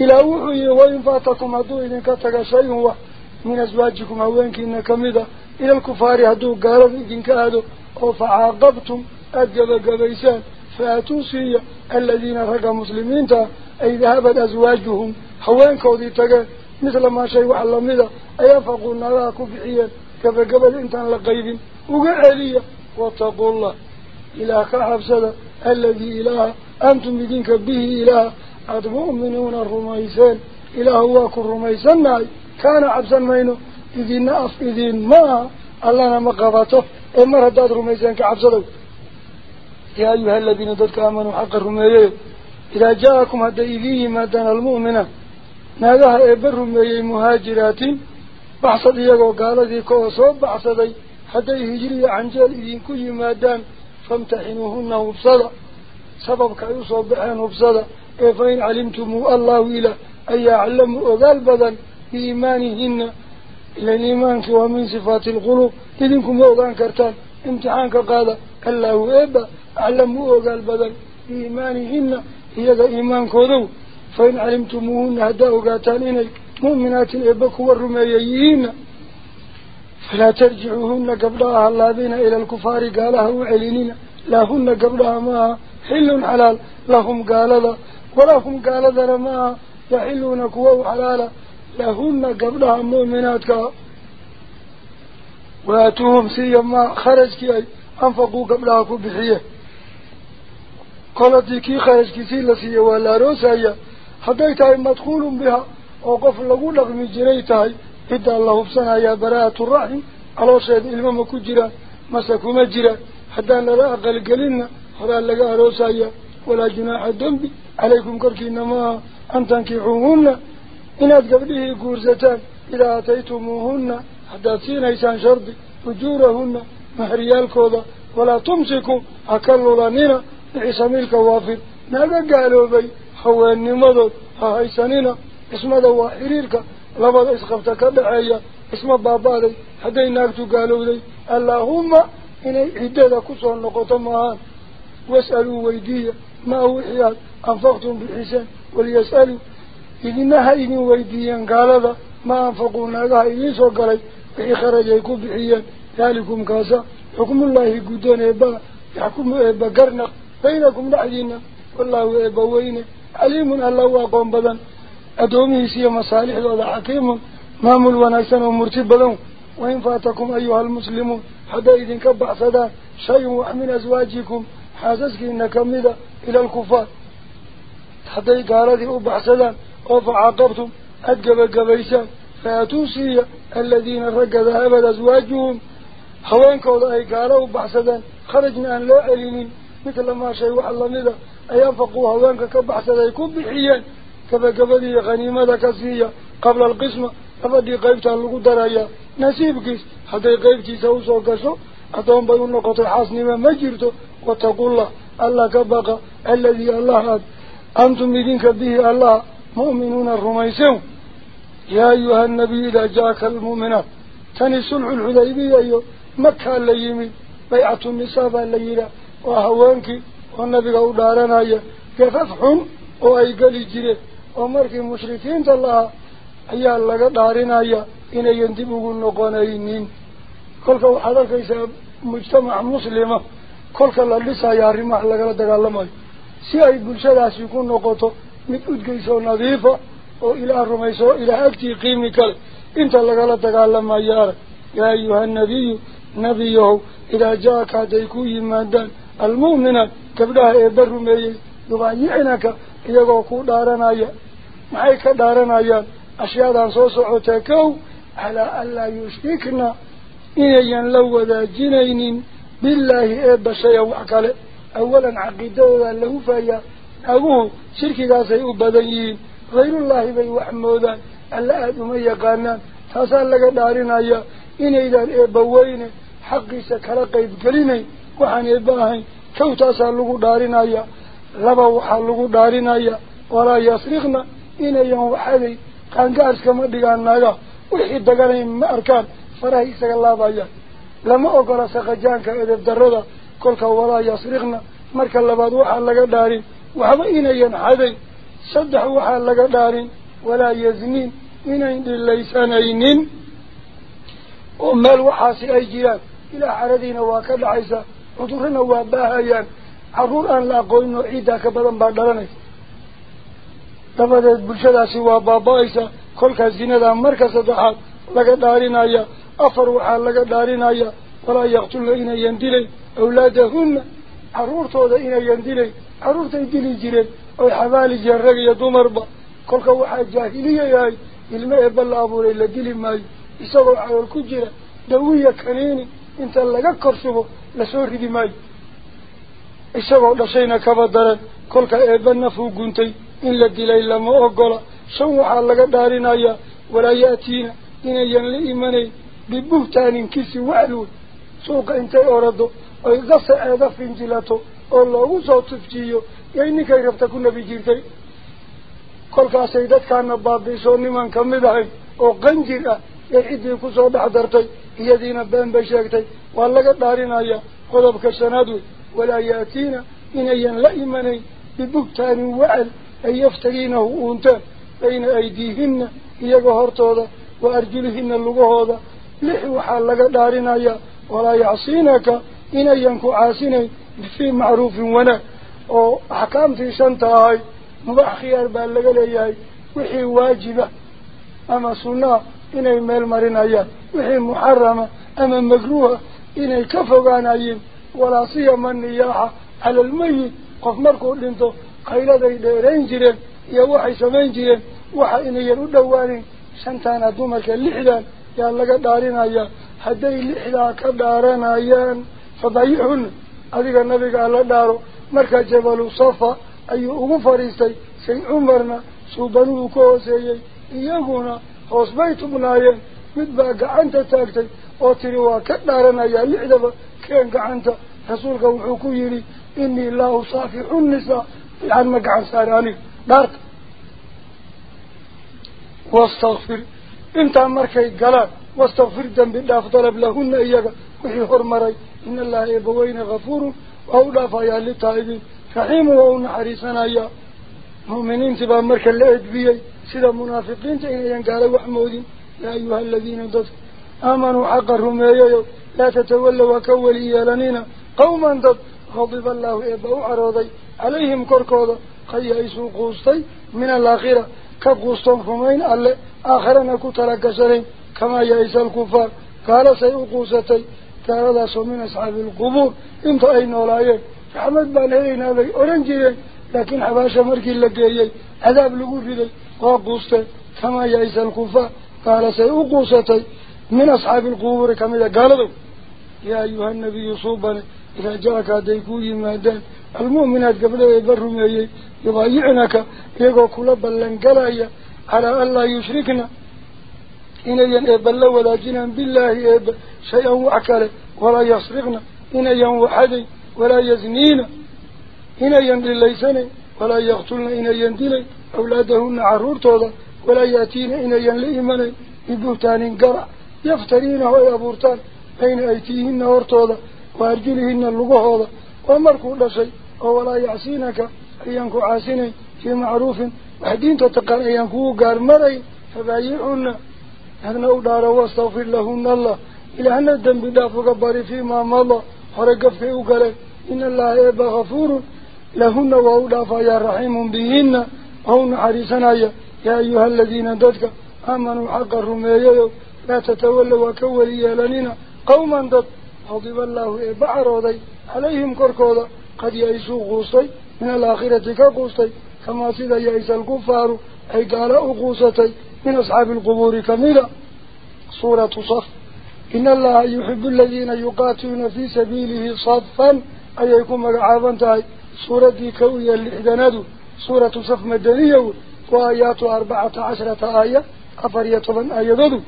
إلى وحي وإن فاتكم هدو إذن كتك شيء من أزواجكم أولئك إن كمدة إلى الكفار هدو قالوا إذن كهدو وفعاقبتم أدقب قبيسان. فأتوا سيا الذين رقى مسلمين تا. أي ذهبت أزواجهم. حوان كودي تقى مثل ما شيء على مدة أي فقلنا لا كفعيا. كفا قبل إنتان لقيب وقعليا واتقوا الله. إلى أخي الذي إله. أنتم بذنك به إله. Rumaysannahay kaana cabsan mayno idina af idiin ma aha allana ma qabato ee mar haddaad rumayseen ka cabsadow yaa ayuha aladiina dadka aamanuu xaqa rumeeyey idaa jaa-akum hadday idiin yimaadaan almu'mina naagaha eebba rumeeyey muhaajiraatin baxsad iyagoo gaaladii ka oo soo baxsaday hadday hijriya canjeel idinku yimaadaan famtaxinuuhunna hubsada sababka ay usoo baxeen hubsada فإن علمتم الله إلى أن يعلموا أذال بذن بإيمانهن. إلى الإيمان هو من صفات القلوب. لذلكم أغان كرتان امتحانك قادة الله إبا أعلموا أذال بذن بإيمانهن. إلى إيمان كذو فإن علمتموهن هدى أغاتان إني مؤمنات إباك والرميين فلا ترجعوهن قبلها. اللذين إلى الكفار قالها وعلينين. لهن قبلها ما حل حلال. لهم قال الله ولا هم قال ذر ما يحلون كوه حلالا لهن قبلها مؤمناتك. ويأتوهم سيما خرجك أي أنفقوا قبلها كبحية قالت لك خرجك سيلا سيلا ولا روسا حتى يتعلم مدخول بها. وقف لقول لك من أي إذا الله بسنا يا براءة الرحيم على شهد إلمام كجرا مساكو مجرا حتى أن لا أقل قلنا. حتى أن لقاء روسا ولا جناح الدنب. عليكم كرك إنما أن انكحوهن إن أتقبله قرزتان إذا أتيتموهن حداثين إيسان شرب وجورهن مهريال كوضا ولا تمسكوا أكلوا لنينا إيسان الكوافر ماذا قالوا بي حواني مضد إيسانينا اسم دواء إريركا لفظ إسقف تكبع أي اسم بابالي حدين ناكتو قالوا لي اللهم إني إدادة كسوة النقطة معان واسألوا ويدية. ما أوحيات أنفقتم بالحسان وليسألوا إذنها إذن ويديا قال هذا ما أنفقونا لها إذن سوكالي خرج خرجيكم بحيان ذلكم كاسا. حكم الله قدون إبا يحكم إبا قرنق بينكم لحدينا. والله إبا وين عليم الله وقوم بدا أدومي سيا مصالح ولا حكيم. مامل ونسان ومرتب بدا وإن فاتكم أيها المسلمون حدا إذن كبع صدا. شيء من أزواجكم. حاسسك إنك مذا إلى الكفار. حتى قارتي أبحثلا أو فعاقبتم أدقب قبيسا فأتوسي الذين رقض أبدا زواجهم حوانك أي قارتي أبحثلا خرجنا أن لا أليني مثل ما شيء وحلا مذا أي أنفقوا حوانك كبحثلا يكون بحيا كبقبلي غنيمة كسية قبل القسمة أبدي قيبتا لقو درايا. نسيبك حتى قيبتي سوسو قسو أتوان بيون نقطة حاسنما مجرتو وتقول الله الله كبقى الذي الله هاد أنتم بذنك به الله مؤمنون الرميسون يا أيها النبي إذا جاءك المؤمنات تاني سلح الحديبية أيوه، أيوه، أيها مكة اللي يمين بيعة النصابة اللي يلا وأهوانك والنبي قول دارنا أيها كففح وأي قلي جري المشركين تالله أيها اللي دارنا أيها إنا ينتبه النقوانين. كلك وحضر كيسا مجتمع مسلمة. Arkaysaa mujtamac muslima kolka la dhisayo arrimaha lagala dagaalamayo si ay bulshadaasi ku noqoto mid udgeyso nadiifa oo ilaah rumayso oo ilaah agtii qiimi kale inta lagala dagaalamayo arag yaa ayuha nabiyu nebiyahow idaa ja-aka hadday ku yimaadaan almu'minaat gabdhaha eebba rumeeyey yubaayicinaka iyagoo ku dhaaranaya maxay ka dhaaranayaan ashyaadaan soo socotee kow calaa anlaa yushrikna inayan la wadaajinaynin billaahi eebba shay-an wax kale awalan caqiidadoodaa la hufayaa naguhu shirkigaasay u badan yihiin hayrullaahi bay wax moodaan alla aada uma yaqaanaan taasaa laga dhaarinaya inaydaan eebba weyne xaqiisa kala qaybgelinayn waxaan eebba ahayn kow taasaa lagu dhaarinaya laba waxaa lagu dhaarinaya walaa yasrikna inayan waxaday qaangaarskama dhigaan naga wixii daganayn ma arkaan farahay isaga laabayaan لما أقول سخجانك إذا درد كلك ولا يصرخنا مرك اللباد وحال لك دارين وحضئين أيان حدي صدح وحال لك ولا يزنين من عند الليسانين أمال وحاسي أي جيران إلى حردين واكد عيسى عطرنا واباهايان عرور أن لا قوين وعيدك بدن بادراني تفضل بلشد سوا بابا عيسى كلك الزينة مركز دحال لك دارين أيان inayan dilayn awlaadahunna carruurtooda inayan dilayn carruurtay dili jireen oy xabaali jireen rag iyo dumarba kolka waxaa jaahiliya yahay ilmo eebba la abuuray la dili maayo isagoo calool ku jira dawiya kaniini inta laga kor shubo lasoo ridi maayo isagoo dhashayna kaba daran kolka eebba nafuu guntay in la dilay lama ogola shan waxaa laga dhaarinayaa walaa ya'tiina inayan la imanayn oy qasaceeda finjilato oo loogu soo tufjiiyo yay ninkay rabta ku nabi jirtay kolkaasay dadkaana baabiisoo niman ka mid ahayn oo qanjir ah yay ciddii kusoo dhex dartay iyadiina been bay sheegtay waa laga dhaarinayaa qodobka shanaad wey walaa ya'tiina inayan la imanayn bibuhtaanin wacal ay yaftagiinahu uuntaan bayna aydiihinna iyaga hortooda wa arjulihina lugahooda lix waxaa laga dhaarinayaa walaa yacsiinaka inayan ku caasinayn fii macruufin wanaag oo axkaamtii shanta ahay mubax khiyaar baa laga leeyahay wixii waajiba ama sunnaha inay meel marinayaan wixii muxarama ama makruuha inay ka fogaanayeen walaa siyama niyaaxa cala almayit qof markuu dhinto qayladay dheerayn jireen iyo waxay samayn jireen waxa inayan u dhowaanin shantaana dumarka lixdan dhaaranayaan fabayixuna adiga nabiga ala dhaaro marka jabalu safa ayuu ugu fadhiistay say cumarna suubanuhu ka hooseeyey iyaguna hoos bay tubnaayeen mid baa gacanta taagtay oo tiri waa ka dhaaranayaa lixdaba keen gacanta rasuulka wuxuu ku yidhi inii laa usaafixu nisaa fiican ma gacan saari aniga dhaarta wastakfir انت مركي قلا واستغفر ذنب الله فطلب لهن إياك. وحي حرمري إن الله يبوين غفور وأولا فايا للتائد فحيم وأولا حريصنا يا مؤمنين تبا مركا لأيد بي سيدا منافقين تأيين قال وحمودين. يا أيها الذين ضد آمنوا حقا رميا لا تتولوا كول إيالنين قوما ضد غضب الله إبا عراضي عليهم كركوضا قيئي سوقوستي من الآخرة. كقوستهم فمين؟ ألا آخرنا كتلك سلين كما يئس الكفار. قال سيقوستي ذا من أصحاب القبور. انت أين ولايين فحمد بان هلين هذا أورنجيين لكن حباشا مركي لقيي عذاب لقول لي وقوستي كما يئس الكفار. قال سيقوستي من أصحاب القبور كما قال يا أيها النبي صوبني. إذا جاءك ديكوي مادان المؤمنات قبل يبرمي يضايعنك يقول كل بلنقلايا على لا يشركنا. إن ينبل ولا جنا بالله إب شيئا وعكله ولا يسرقنا. إن ينوحدي ولا يزنينا. إن يندل ليسني ولا يقتلنا. إن يندلي أولادهن عرور طولا ولا يأتين إن ينلئمني ببهتان قرع يفترينه يا بورتان بين أيتيهن ورطولا وأرجلهن اللغة ومركوا لشيء ولا يعصينك أيانكو عاسيني في معروف وحدين تتقن أيانكو قار مري فبايعون. هذا أدار واستغفر لهن الله. إلى أن الدم بداف قباري فيما مضى حرق في أقل إن الله يبا غفور. لهن وأداف يا رحيم بهن. وهن حريسنا يا أيها الذين ددك. آمنوا حق الرمية لا تتولوا وكولي لننا قوما دد. غضب الله بعروضي عليهم كركوضا قد يأيسوا قوصي. من الآخرة كقوصي. كما سيدا يأيس الكفار. أي قال أقوصتي من أصحاب القبور كميلة. سورة صف. إن الله يحب الذين يقاتلون في سبيله صفا. أي يكون مقعابا سورة دي كوية الإحدانات سورة صف مدنية. وآيات أربعة عشرة آية. أفرية من آية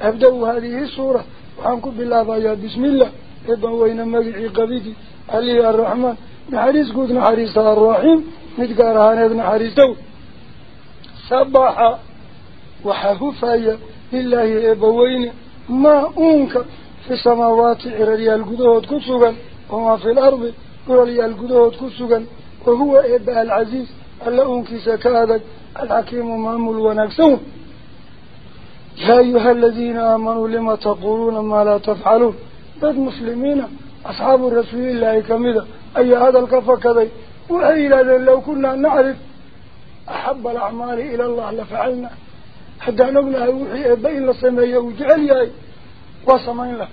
أبدأ هذه السورة. وعنكم بالله بسم الله. إبا وين مقعي قبيدي عليه الرحمن نحريس قد نحريس الرحيم متقار هاند نحريس دو. سبح وحففايا لله إبا وين ما أنك في السماوات إراليا القدود كسوغا وما في الأرض إراليا القدود كسوغا وهو إبا العزيز ألا أنك سكادك الحكيم مامل ونكسون يا أيها لما ما ضد مسلمين أصحاب الرسول الله كمذا أي هذا الكفى كذي وإلى لو كنا نعرف أحب الأعمال إلى الله لفعلنا حتى نبنى وحي بين لسمية وجعل وصمين له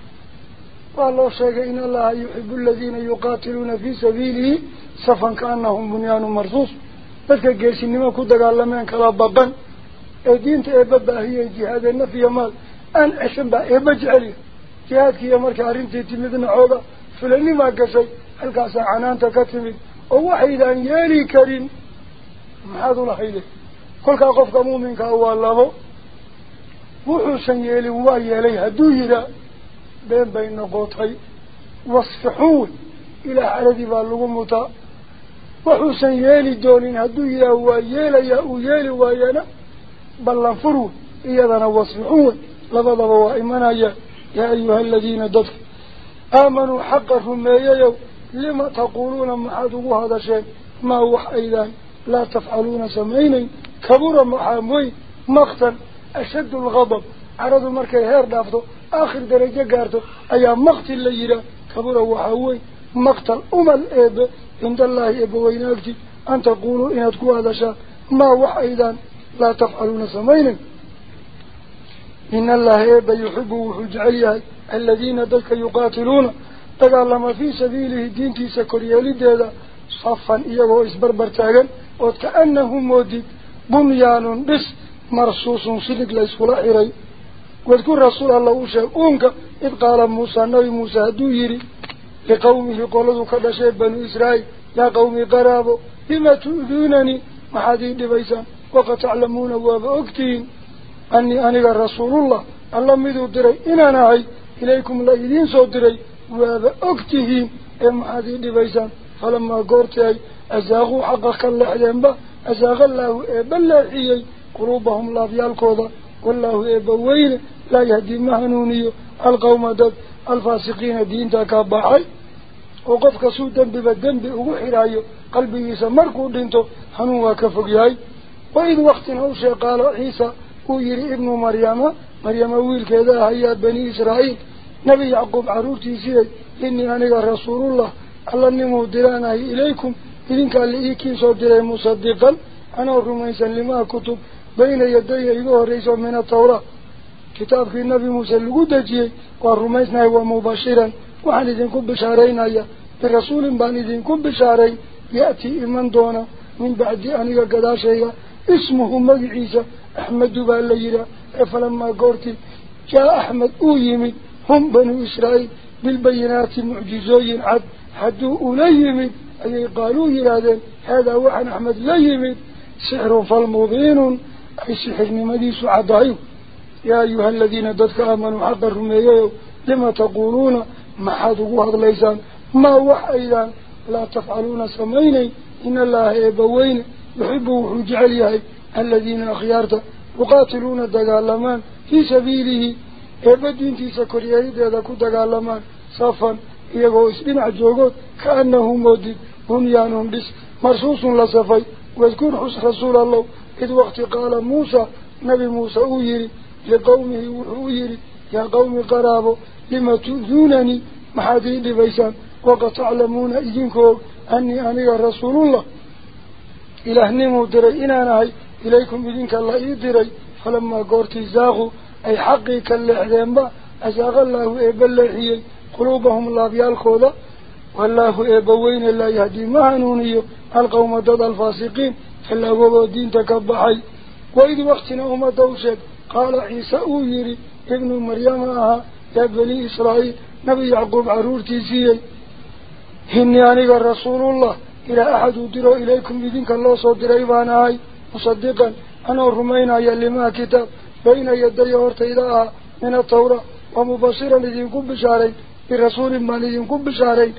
والله شيء إن الله يحب الذين يقاتلون في سبيله صفا كأنهم بنيان مرصوص كجيش إنما كنت قال لمن كلا ببن الدين تأبب هي جهاد النفي مال أن جهادك يا مرك أرنتي تمدنا عوضا فلاني ما قصي halkaasaa canaanta ka timid oo waxaydaan yeeli karin maxaad ula hayday kolkaa qofka muuminkaa waa labo wuxuusan yeelin waa yeelay hadduu yihaa been bay noqotay wasfi xun wey ilaa xaladii baa lagu mutaa wuxuusan yeeli doonin hadduu yihaa waa yeelayaa uu yeeli waayana ballan fur wey iyadana wasfi xun wey labadaba waa imanaya يا أيها الذين دفت آمنوا حقا فما ييو لما تقولون محادوا هذا شيء ما هو أيضا لا تفعلون سمعيني كبورا محاموي مقتل أشد الغضب عرض مركي هير دافتو آخر درجة قارتو أي مقتل ليرا كبورا وحاوي مقتل أم الإب عند الله إبوين أكتي أن تقولوا إن أتكو هذا شيء ما هو أيضا لا تفعلون سمعيني إن الله يحب يحبه عليها الذين ذلك يقاتلون. تقال لما في سبيله دين تيسا كريالد هذا صفا إياه وإسبر برتاقا وكأنه مودي بميان بس مرسوس سلق ليس ولا إيري. واذكر رسول الله أشهر أونك إذ قال موسى نوي موسى دويري لقومه قولدو كدشي بن إسرائيل. يا قومي قرابو بما تؤذونني؟ محاذين لبيسان وقد تعلمون هو بأكتين أني أنا رسول الله الله مدو دري. إن أنا هاي إليكم لا يدين سو دري. وهذا أكته إم هذه دبيسا فلما قرت أي أزاغوا حق الله أدام با. أزاغ الله إبا الله إيه قلوبهم لا في كوضا والله إبا وين لا يهدي مهنوني القوم داد الفاسقين دين تاكابا حي وقفك سو دنب بدنب رايو قلبي إيسا مركو دينتو. حنوها كفقي وإذ وقت نوشي قال عيسى ويري ابن مريم مريم ويل كذا هيا بني إسرائيل نبي يعقوب عروتي سيدي إني أنا رسول الله الله نمو ديرانه إليكم إذن قال لي إكي صدر مصدقا أنا الرميسا لما كتب بين يدي إذوه رئيس من التوراة كتاب في النبي موسى القدجي والرميسنا هو مباشرا وحن إذن كب شهرين هيا برسول بان إذن كب شهرين يأتي إمن دونا من بعد أن يقضى شيئا اسمه مجعيسا أحمد بالليلة فلما قلت جاء أحمد أويمد هم بنو إسرائيل بالبينات المعجزين عد حدوا أليمد أي قالوا يرادين هذا وحن أحمد ليمد سحر فالمضين أي سحر مديس عضعيو يا أيها الذين ددك آمنوا حق الرميو لما تقولون؟ ما حدوا هذا ليسان. ما وحيدا لا تفعلون سميني. إن الله يبوين يحبه ويجعل يهي. الذين أخيارته يقاتلون الدقالمان في سبيله. يبدون في سكرياه يدكو الدقالمان صفا. يقول اسمين عجوغوت كأنهم مودد هم يانهم بس مرسوس لصفي واذكر حس رسول الله إذ وقت قال موسى نبي موسى أويري لقومه أويري. يا قوم قرابو لما تؤذونني؟ محاذي بيسان وقد تعلمون إذنكو أني أنا رسول الله. إلهني مدري إنا نهي. إليكم بذنك الله يدري فلما قرت الزاغو أي حقي كل با أزاغ الله إبلحي. قلوبهم لا الله بيالكوذا والله إبوين لا يهدي. ما نوني القوم ضد الفاسقين. إلا هو دين تكبحي. وإذ وقتنا أم دوشك قال عيسى أويري. ابن مريم آها يا بني إسرائيل. نبي يعقوب عرور تيزيي. قال رسول الله. إلى أحد ودروا إليكم بذنك الله صدري وأنا مصدقا. أنا الرمينا يلما كتاب. بين يدي أرتي لها من الطورة ومبصرا لذين كن بشارين. برسول ما لذين كن بشارين.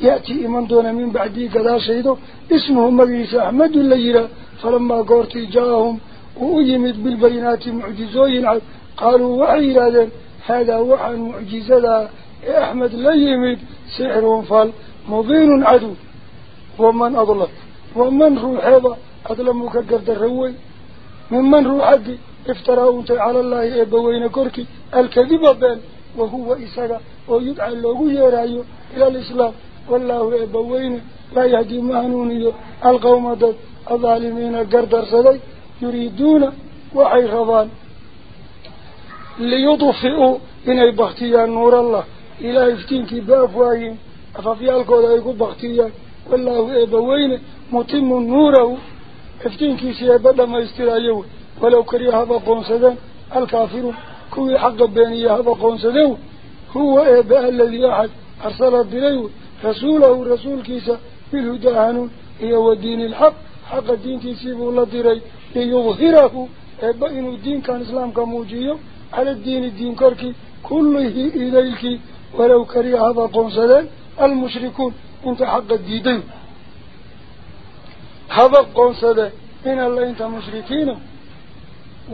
يأتي إمان دون من بعدي كذا سيده. اسمه مبيس أحمد الليلة فلما قرتي جاهم وأيمت بالبينات معجزوين قالوا وعيرا هذا هو عن معجزة إيه أحمد الليلة سحر فال مضين عدو. ومن أضلك ومن روحي أدلمك قرد الروي. ممن روحي انت على الله إبوين كركي. الكذب بان وهو إساق ويدعى الله يرايو إلى الإسلام. والله إبوين لا يهدي مهنوني القوم دد الظالمين قرد الرسلي يريدون وحي غضان. ليضفئوا إن البغتية نور الله. إلى افتينك بأفواهين. أففي القول يقول بغتية والله إبوين متم نوره. افتين كيسي بدأ ما استرايو ولو كري هذا قونسدا الكافر كوي حق بيني هذا قونسدا هو ابا الذي أحد. أرسل بليو رسوله رسول كيسا. بالهدى عنه هي ودين الحق. حق الدين تسيبه الله ديري. ليظهره. ابا إنو الدين كان إسلام كموجيه. على الدين الدين كاركي كله إليك ولو كري هذا قونسدا المشركون. انت حق الديدين. Haba qoonsadeen in alla inta mushrikiina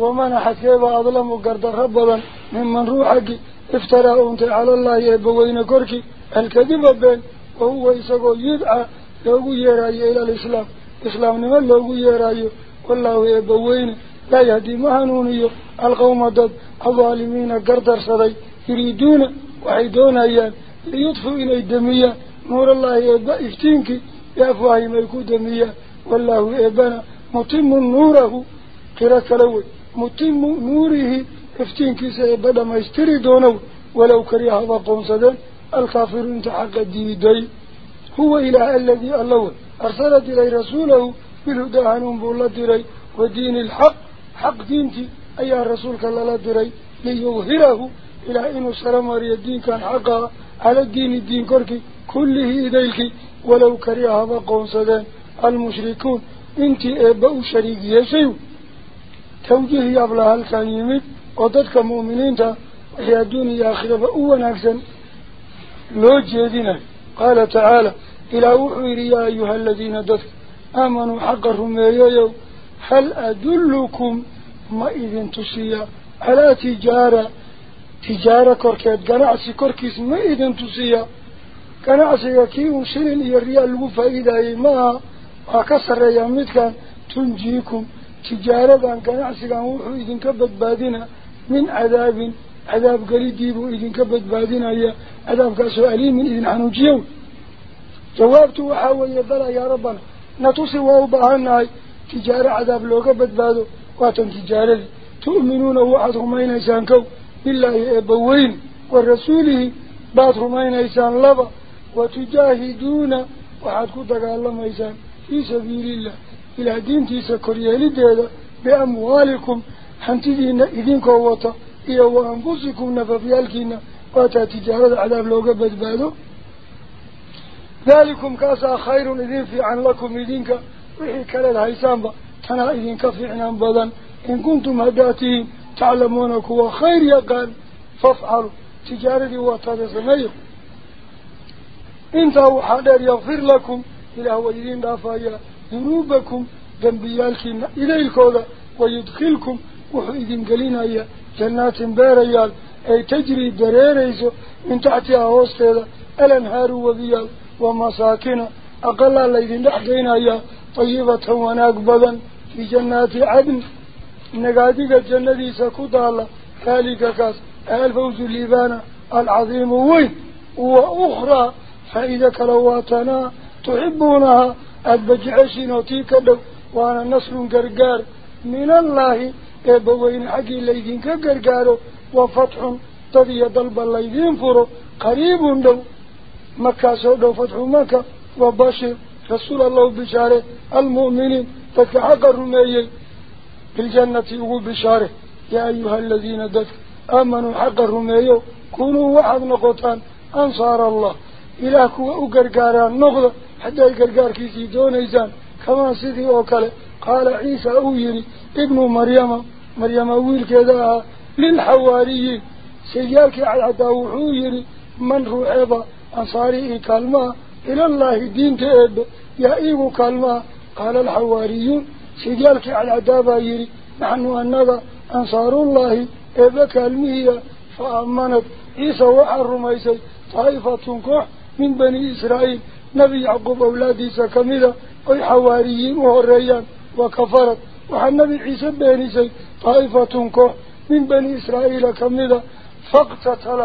waman xadkeeba adlamu gardarro badan miman ruuxagii iftaraa untay calallaahi eebbaweyne korkii alkadiba been wahuwa isagoo yudca loogu yeeraayo ila alislaam islaamnimo loogu yeeraayo wallaahu eebbaweyne laa yahdii ma hanuuniyo alqawma dad aldaalimiina gardarsaday yuriiduuna waxay doonayaan liyudfuu inay demiyaan nuurallaahi eebba iftiinkii biafwaahim ay ku demiyaan wallaahu eebbana mutimu والله إبنا مطم نوره. قرى كلاوي مطم نوره. افتين كيس إبدا ما يستردونه ولو كريها بقوم صدن الكافرون تحق الديدي هو إلى الذي الله أرسلت إلي رسوله بالهدهان بولا دري ودين الحق. حق دينتي. أيها الرسول كلا لا دري ليظهره. إلى إنه سلام ري الدين كان حقا على الدين الدين كركي. كله إذيك ولو كريها قوم صدن المشركون. انت ايبقوا شريك يسيو. توجيه يبلها الكان يميد قددك مؤمنين وهي دوني آخر فأوان أكسن لو جيدنا قال تعالى إلى أحويري يا أيها الذين دفت آمنوا حقهم يا يو. هل أدلكم ما إذن تسيا؟ على تجارة؟ تجارة كوركات قناعسي كوركيس ما إذن تسيا؟ قناعسي يكيون سنين يريال وفا إذا إيماها وكسر يومتك تنجيكم تجارة كنعسك أموحوا إذن كبت بادنا من عذاب عذاب قريب إذن كبت بادنا عذاب كسو أليمين إذن حنوجيو جوابتوا حاولي الظلع يا ربنا. نتصوا وبعنا تجارة عذاب لو كبت بادو واتن تجارة. تؤمنون وحد رمينا سانكو بالله أبوين والرسوله بعد رمين سان لبا. وتجاهدون وحد كتك الله ما يسانكو في سبيل الله. إلى دين تيسا كريالي دادا بأموالكم. حمتدين إذين كووطا إيهو وأنفسكم نففيالكينا وأتا تجارة على بلوغة بدبادو. ذلكم كاسا خير إذين في عن لكم إذينك وحي كالال هايسان با. تنا إذين كفعنا بدا إن كنتم هداتين تعلمونك خير يقال. فافعلوا. تجارة واتا تسميه إنتا وحادر يغفر لكم. إله وإذين رفايا ذنوبكم ذنبيالكم إليه الكودة ويدخلكم. وإذين قلين أي جنات باريال. أي تجري دريريس من تحتها أغسطيلة الأنهار وبيال ومساكنة أقل الله إذين لحقين أي طيبة ونقبضا في جنات عدن. نقاديك الجنة سكوت الله كالك كاس. الفوز الليبانة العظيم وين؟ وأخرى. فإذا كرواتنا تحبونها البجعشين نوتيك دو وأنا نصر قرقار. من الله إبوين حقي ليذين قرقار وفتح تضي يضلب ليذين فرو قريب دو. مكة سودو فتح مكة وبشر رسول الله بشارة المؤمنين تكحق الرميي بالجنة هو بشاره يا أيها الذين دك أمنوا حق الرميي كونوا واحد نقطان. أنصار الله إلهك وأقرقاران نقطان حتى يقرقار كيسي دونيسان كما سيدي وكاله قال عيسى أويري ابن مريم. مريم أويل كذا. للحواري. سيارك على داوحويري من هو رعب أنصاري كالما إلى الله دين تأب. يا يأيب كالما. قال الحواريون سيارك على دابايري نحن أنظى أنصار الله. أبا كالمية. فأمنت. عيسى وحر ميسي طائفة كح. من بني إسرائيل. نبي يعقوب أولادي سكاملة أي حواريين وهريان وكفرت. وحن نبي عيسى بانيسي طائفة كوح من بني إسرائيل كاملة فاقتتل.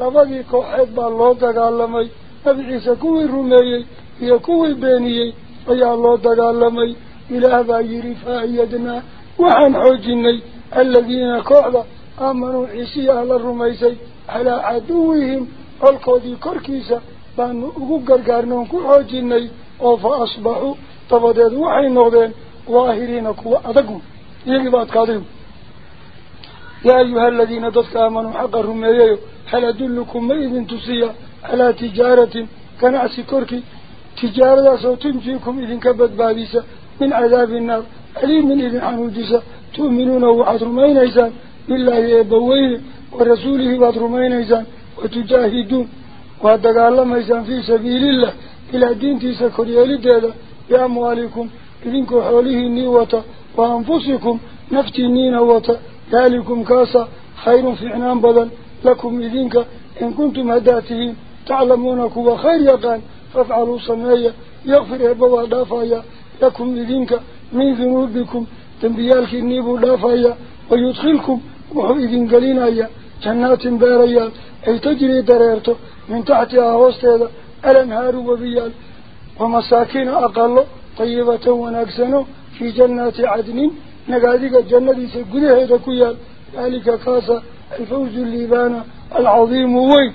لبقي كوحيد بالله تقالمي. نبي عيسى كوي رومي يا كوي بانيي أي الله تقالمي. إلى هذا يريفا أيدنا وحن حجني الذين كوحدا آمنوا عيسي أهل الروميسي على عدوهم. القوذي كوركيسي بان اوغو غارنون كو اوجيناي أو فاصبحو تبدد وحي نودين واهرين كو ادغو يغي باد كادين يا ايها الذين امنوا حق الرميه هل ادلكم ميدن تسيا على تجاره كان اسكركي تجاره سوتنجيكم اذن كبت بابيسه من عذاب النار اليم من اذن عنوجيسه تؤمنون وحد رمينيسان بالله يبويه ورسوله وحد رمينيسان وتجاهدون وهذا الله ميزان في سبيل الله إلى دين تيسا كريالي ديدا يا مواليكم إذنكو حوليه نيوتا وأنفسكم نفتي نيوتا ذلكم كاسا خير في عنام بدل لكم إذنك إن كنتم هداتهم تعلمونك وخير يقان فافعلوا صمايا يغفر إبوا دافايا لكم إذنك من ذنوبكم تنبيالك النيبو دافايا ويدخلكم وهو إذن قلينايا جنات بارية أي تجري دريرتو من تحتها وسطها الانهار وبيال. ومساكين أقل طيبة ونكسنه في جنات عدن. نقاذيك الجنة سيقوليها دكويال ذلك كاسا الفوز الليبان العظيم وي.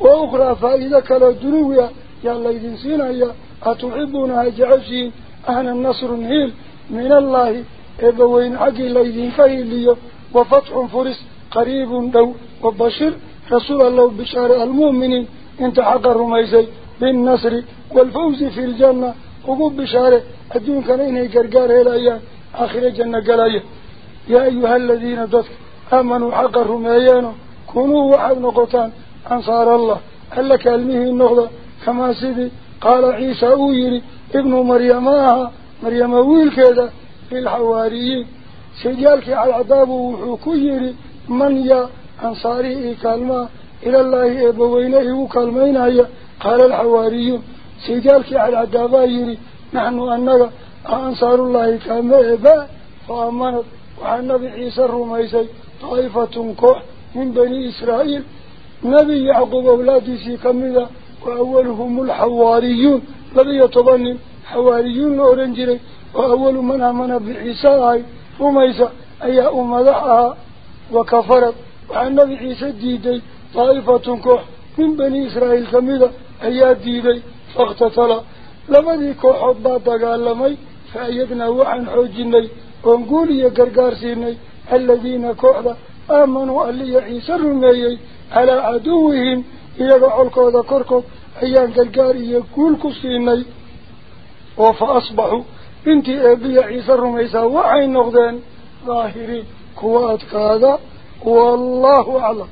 وأخرى فإذا كلا الدنويا يا الله إذن سينايا أتحبونها جعشين أهنا النصر نهيل من الله إبوين عقل إذن فهيل ليه وفتح فرس قريب دو. وبشر رسول الله بشار المؤمنين انت حق الرميزي بالنصر والفوز في الجنة. وقوب بشاره الدين كان إنه قرقار إلهي آخر الجنة قلعي يا أيها الذين دفك آمنوا حق الرميزي كنوا وحب نقطان. أنصار الله ألا كلمه النغضة كما سيدي قال عيسى أويري ابن مريماها مريم آه، أويل كذا في الحواريين سيجالك على عذابه وحكو من يا أنصاري كلمة إلى الله أبوينه وكلمين هي قال الحواري سيجالك على الدبائر نحن أنك أنصار الله كلمة أبا فأمنت وعن نبي عيسى الرميسي طائفة كح من بني إسرائيل. نبي يعقوب أولادي سيكمل وأولهم الحواريون. الذي يتبني حواريون أورنجري. وأول من أمن بعيسى رميسي أي أمضحها وكفرت. النبي عيسى ديدي طائفة كوح من بني إسرائيل كميدة أيا ديدي فاقتصلا لما دي كوح بعد لمي فأيدنا وعن حجيني ونقولي يا قرقار سيني الذين كوحدة آمنوا اللي عيسى الرميي على عدوهم يقعوا الكوضة كركو أيا قرقار يقول كسيني وفأصبحوا بنتي أبي عيسى الرميسى وعين نغدان ظاهري قوات كذا والله أعلم.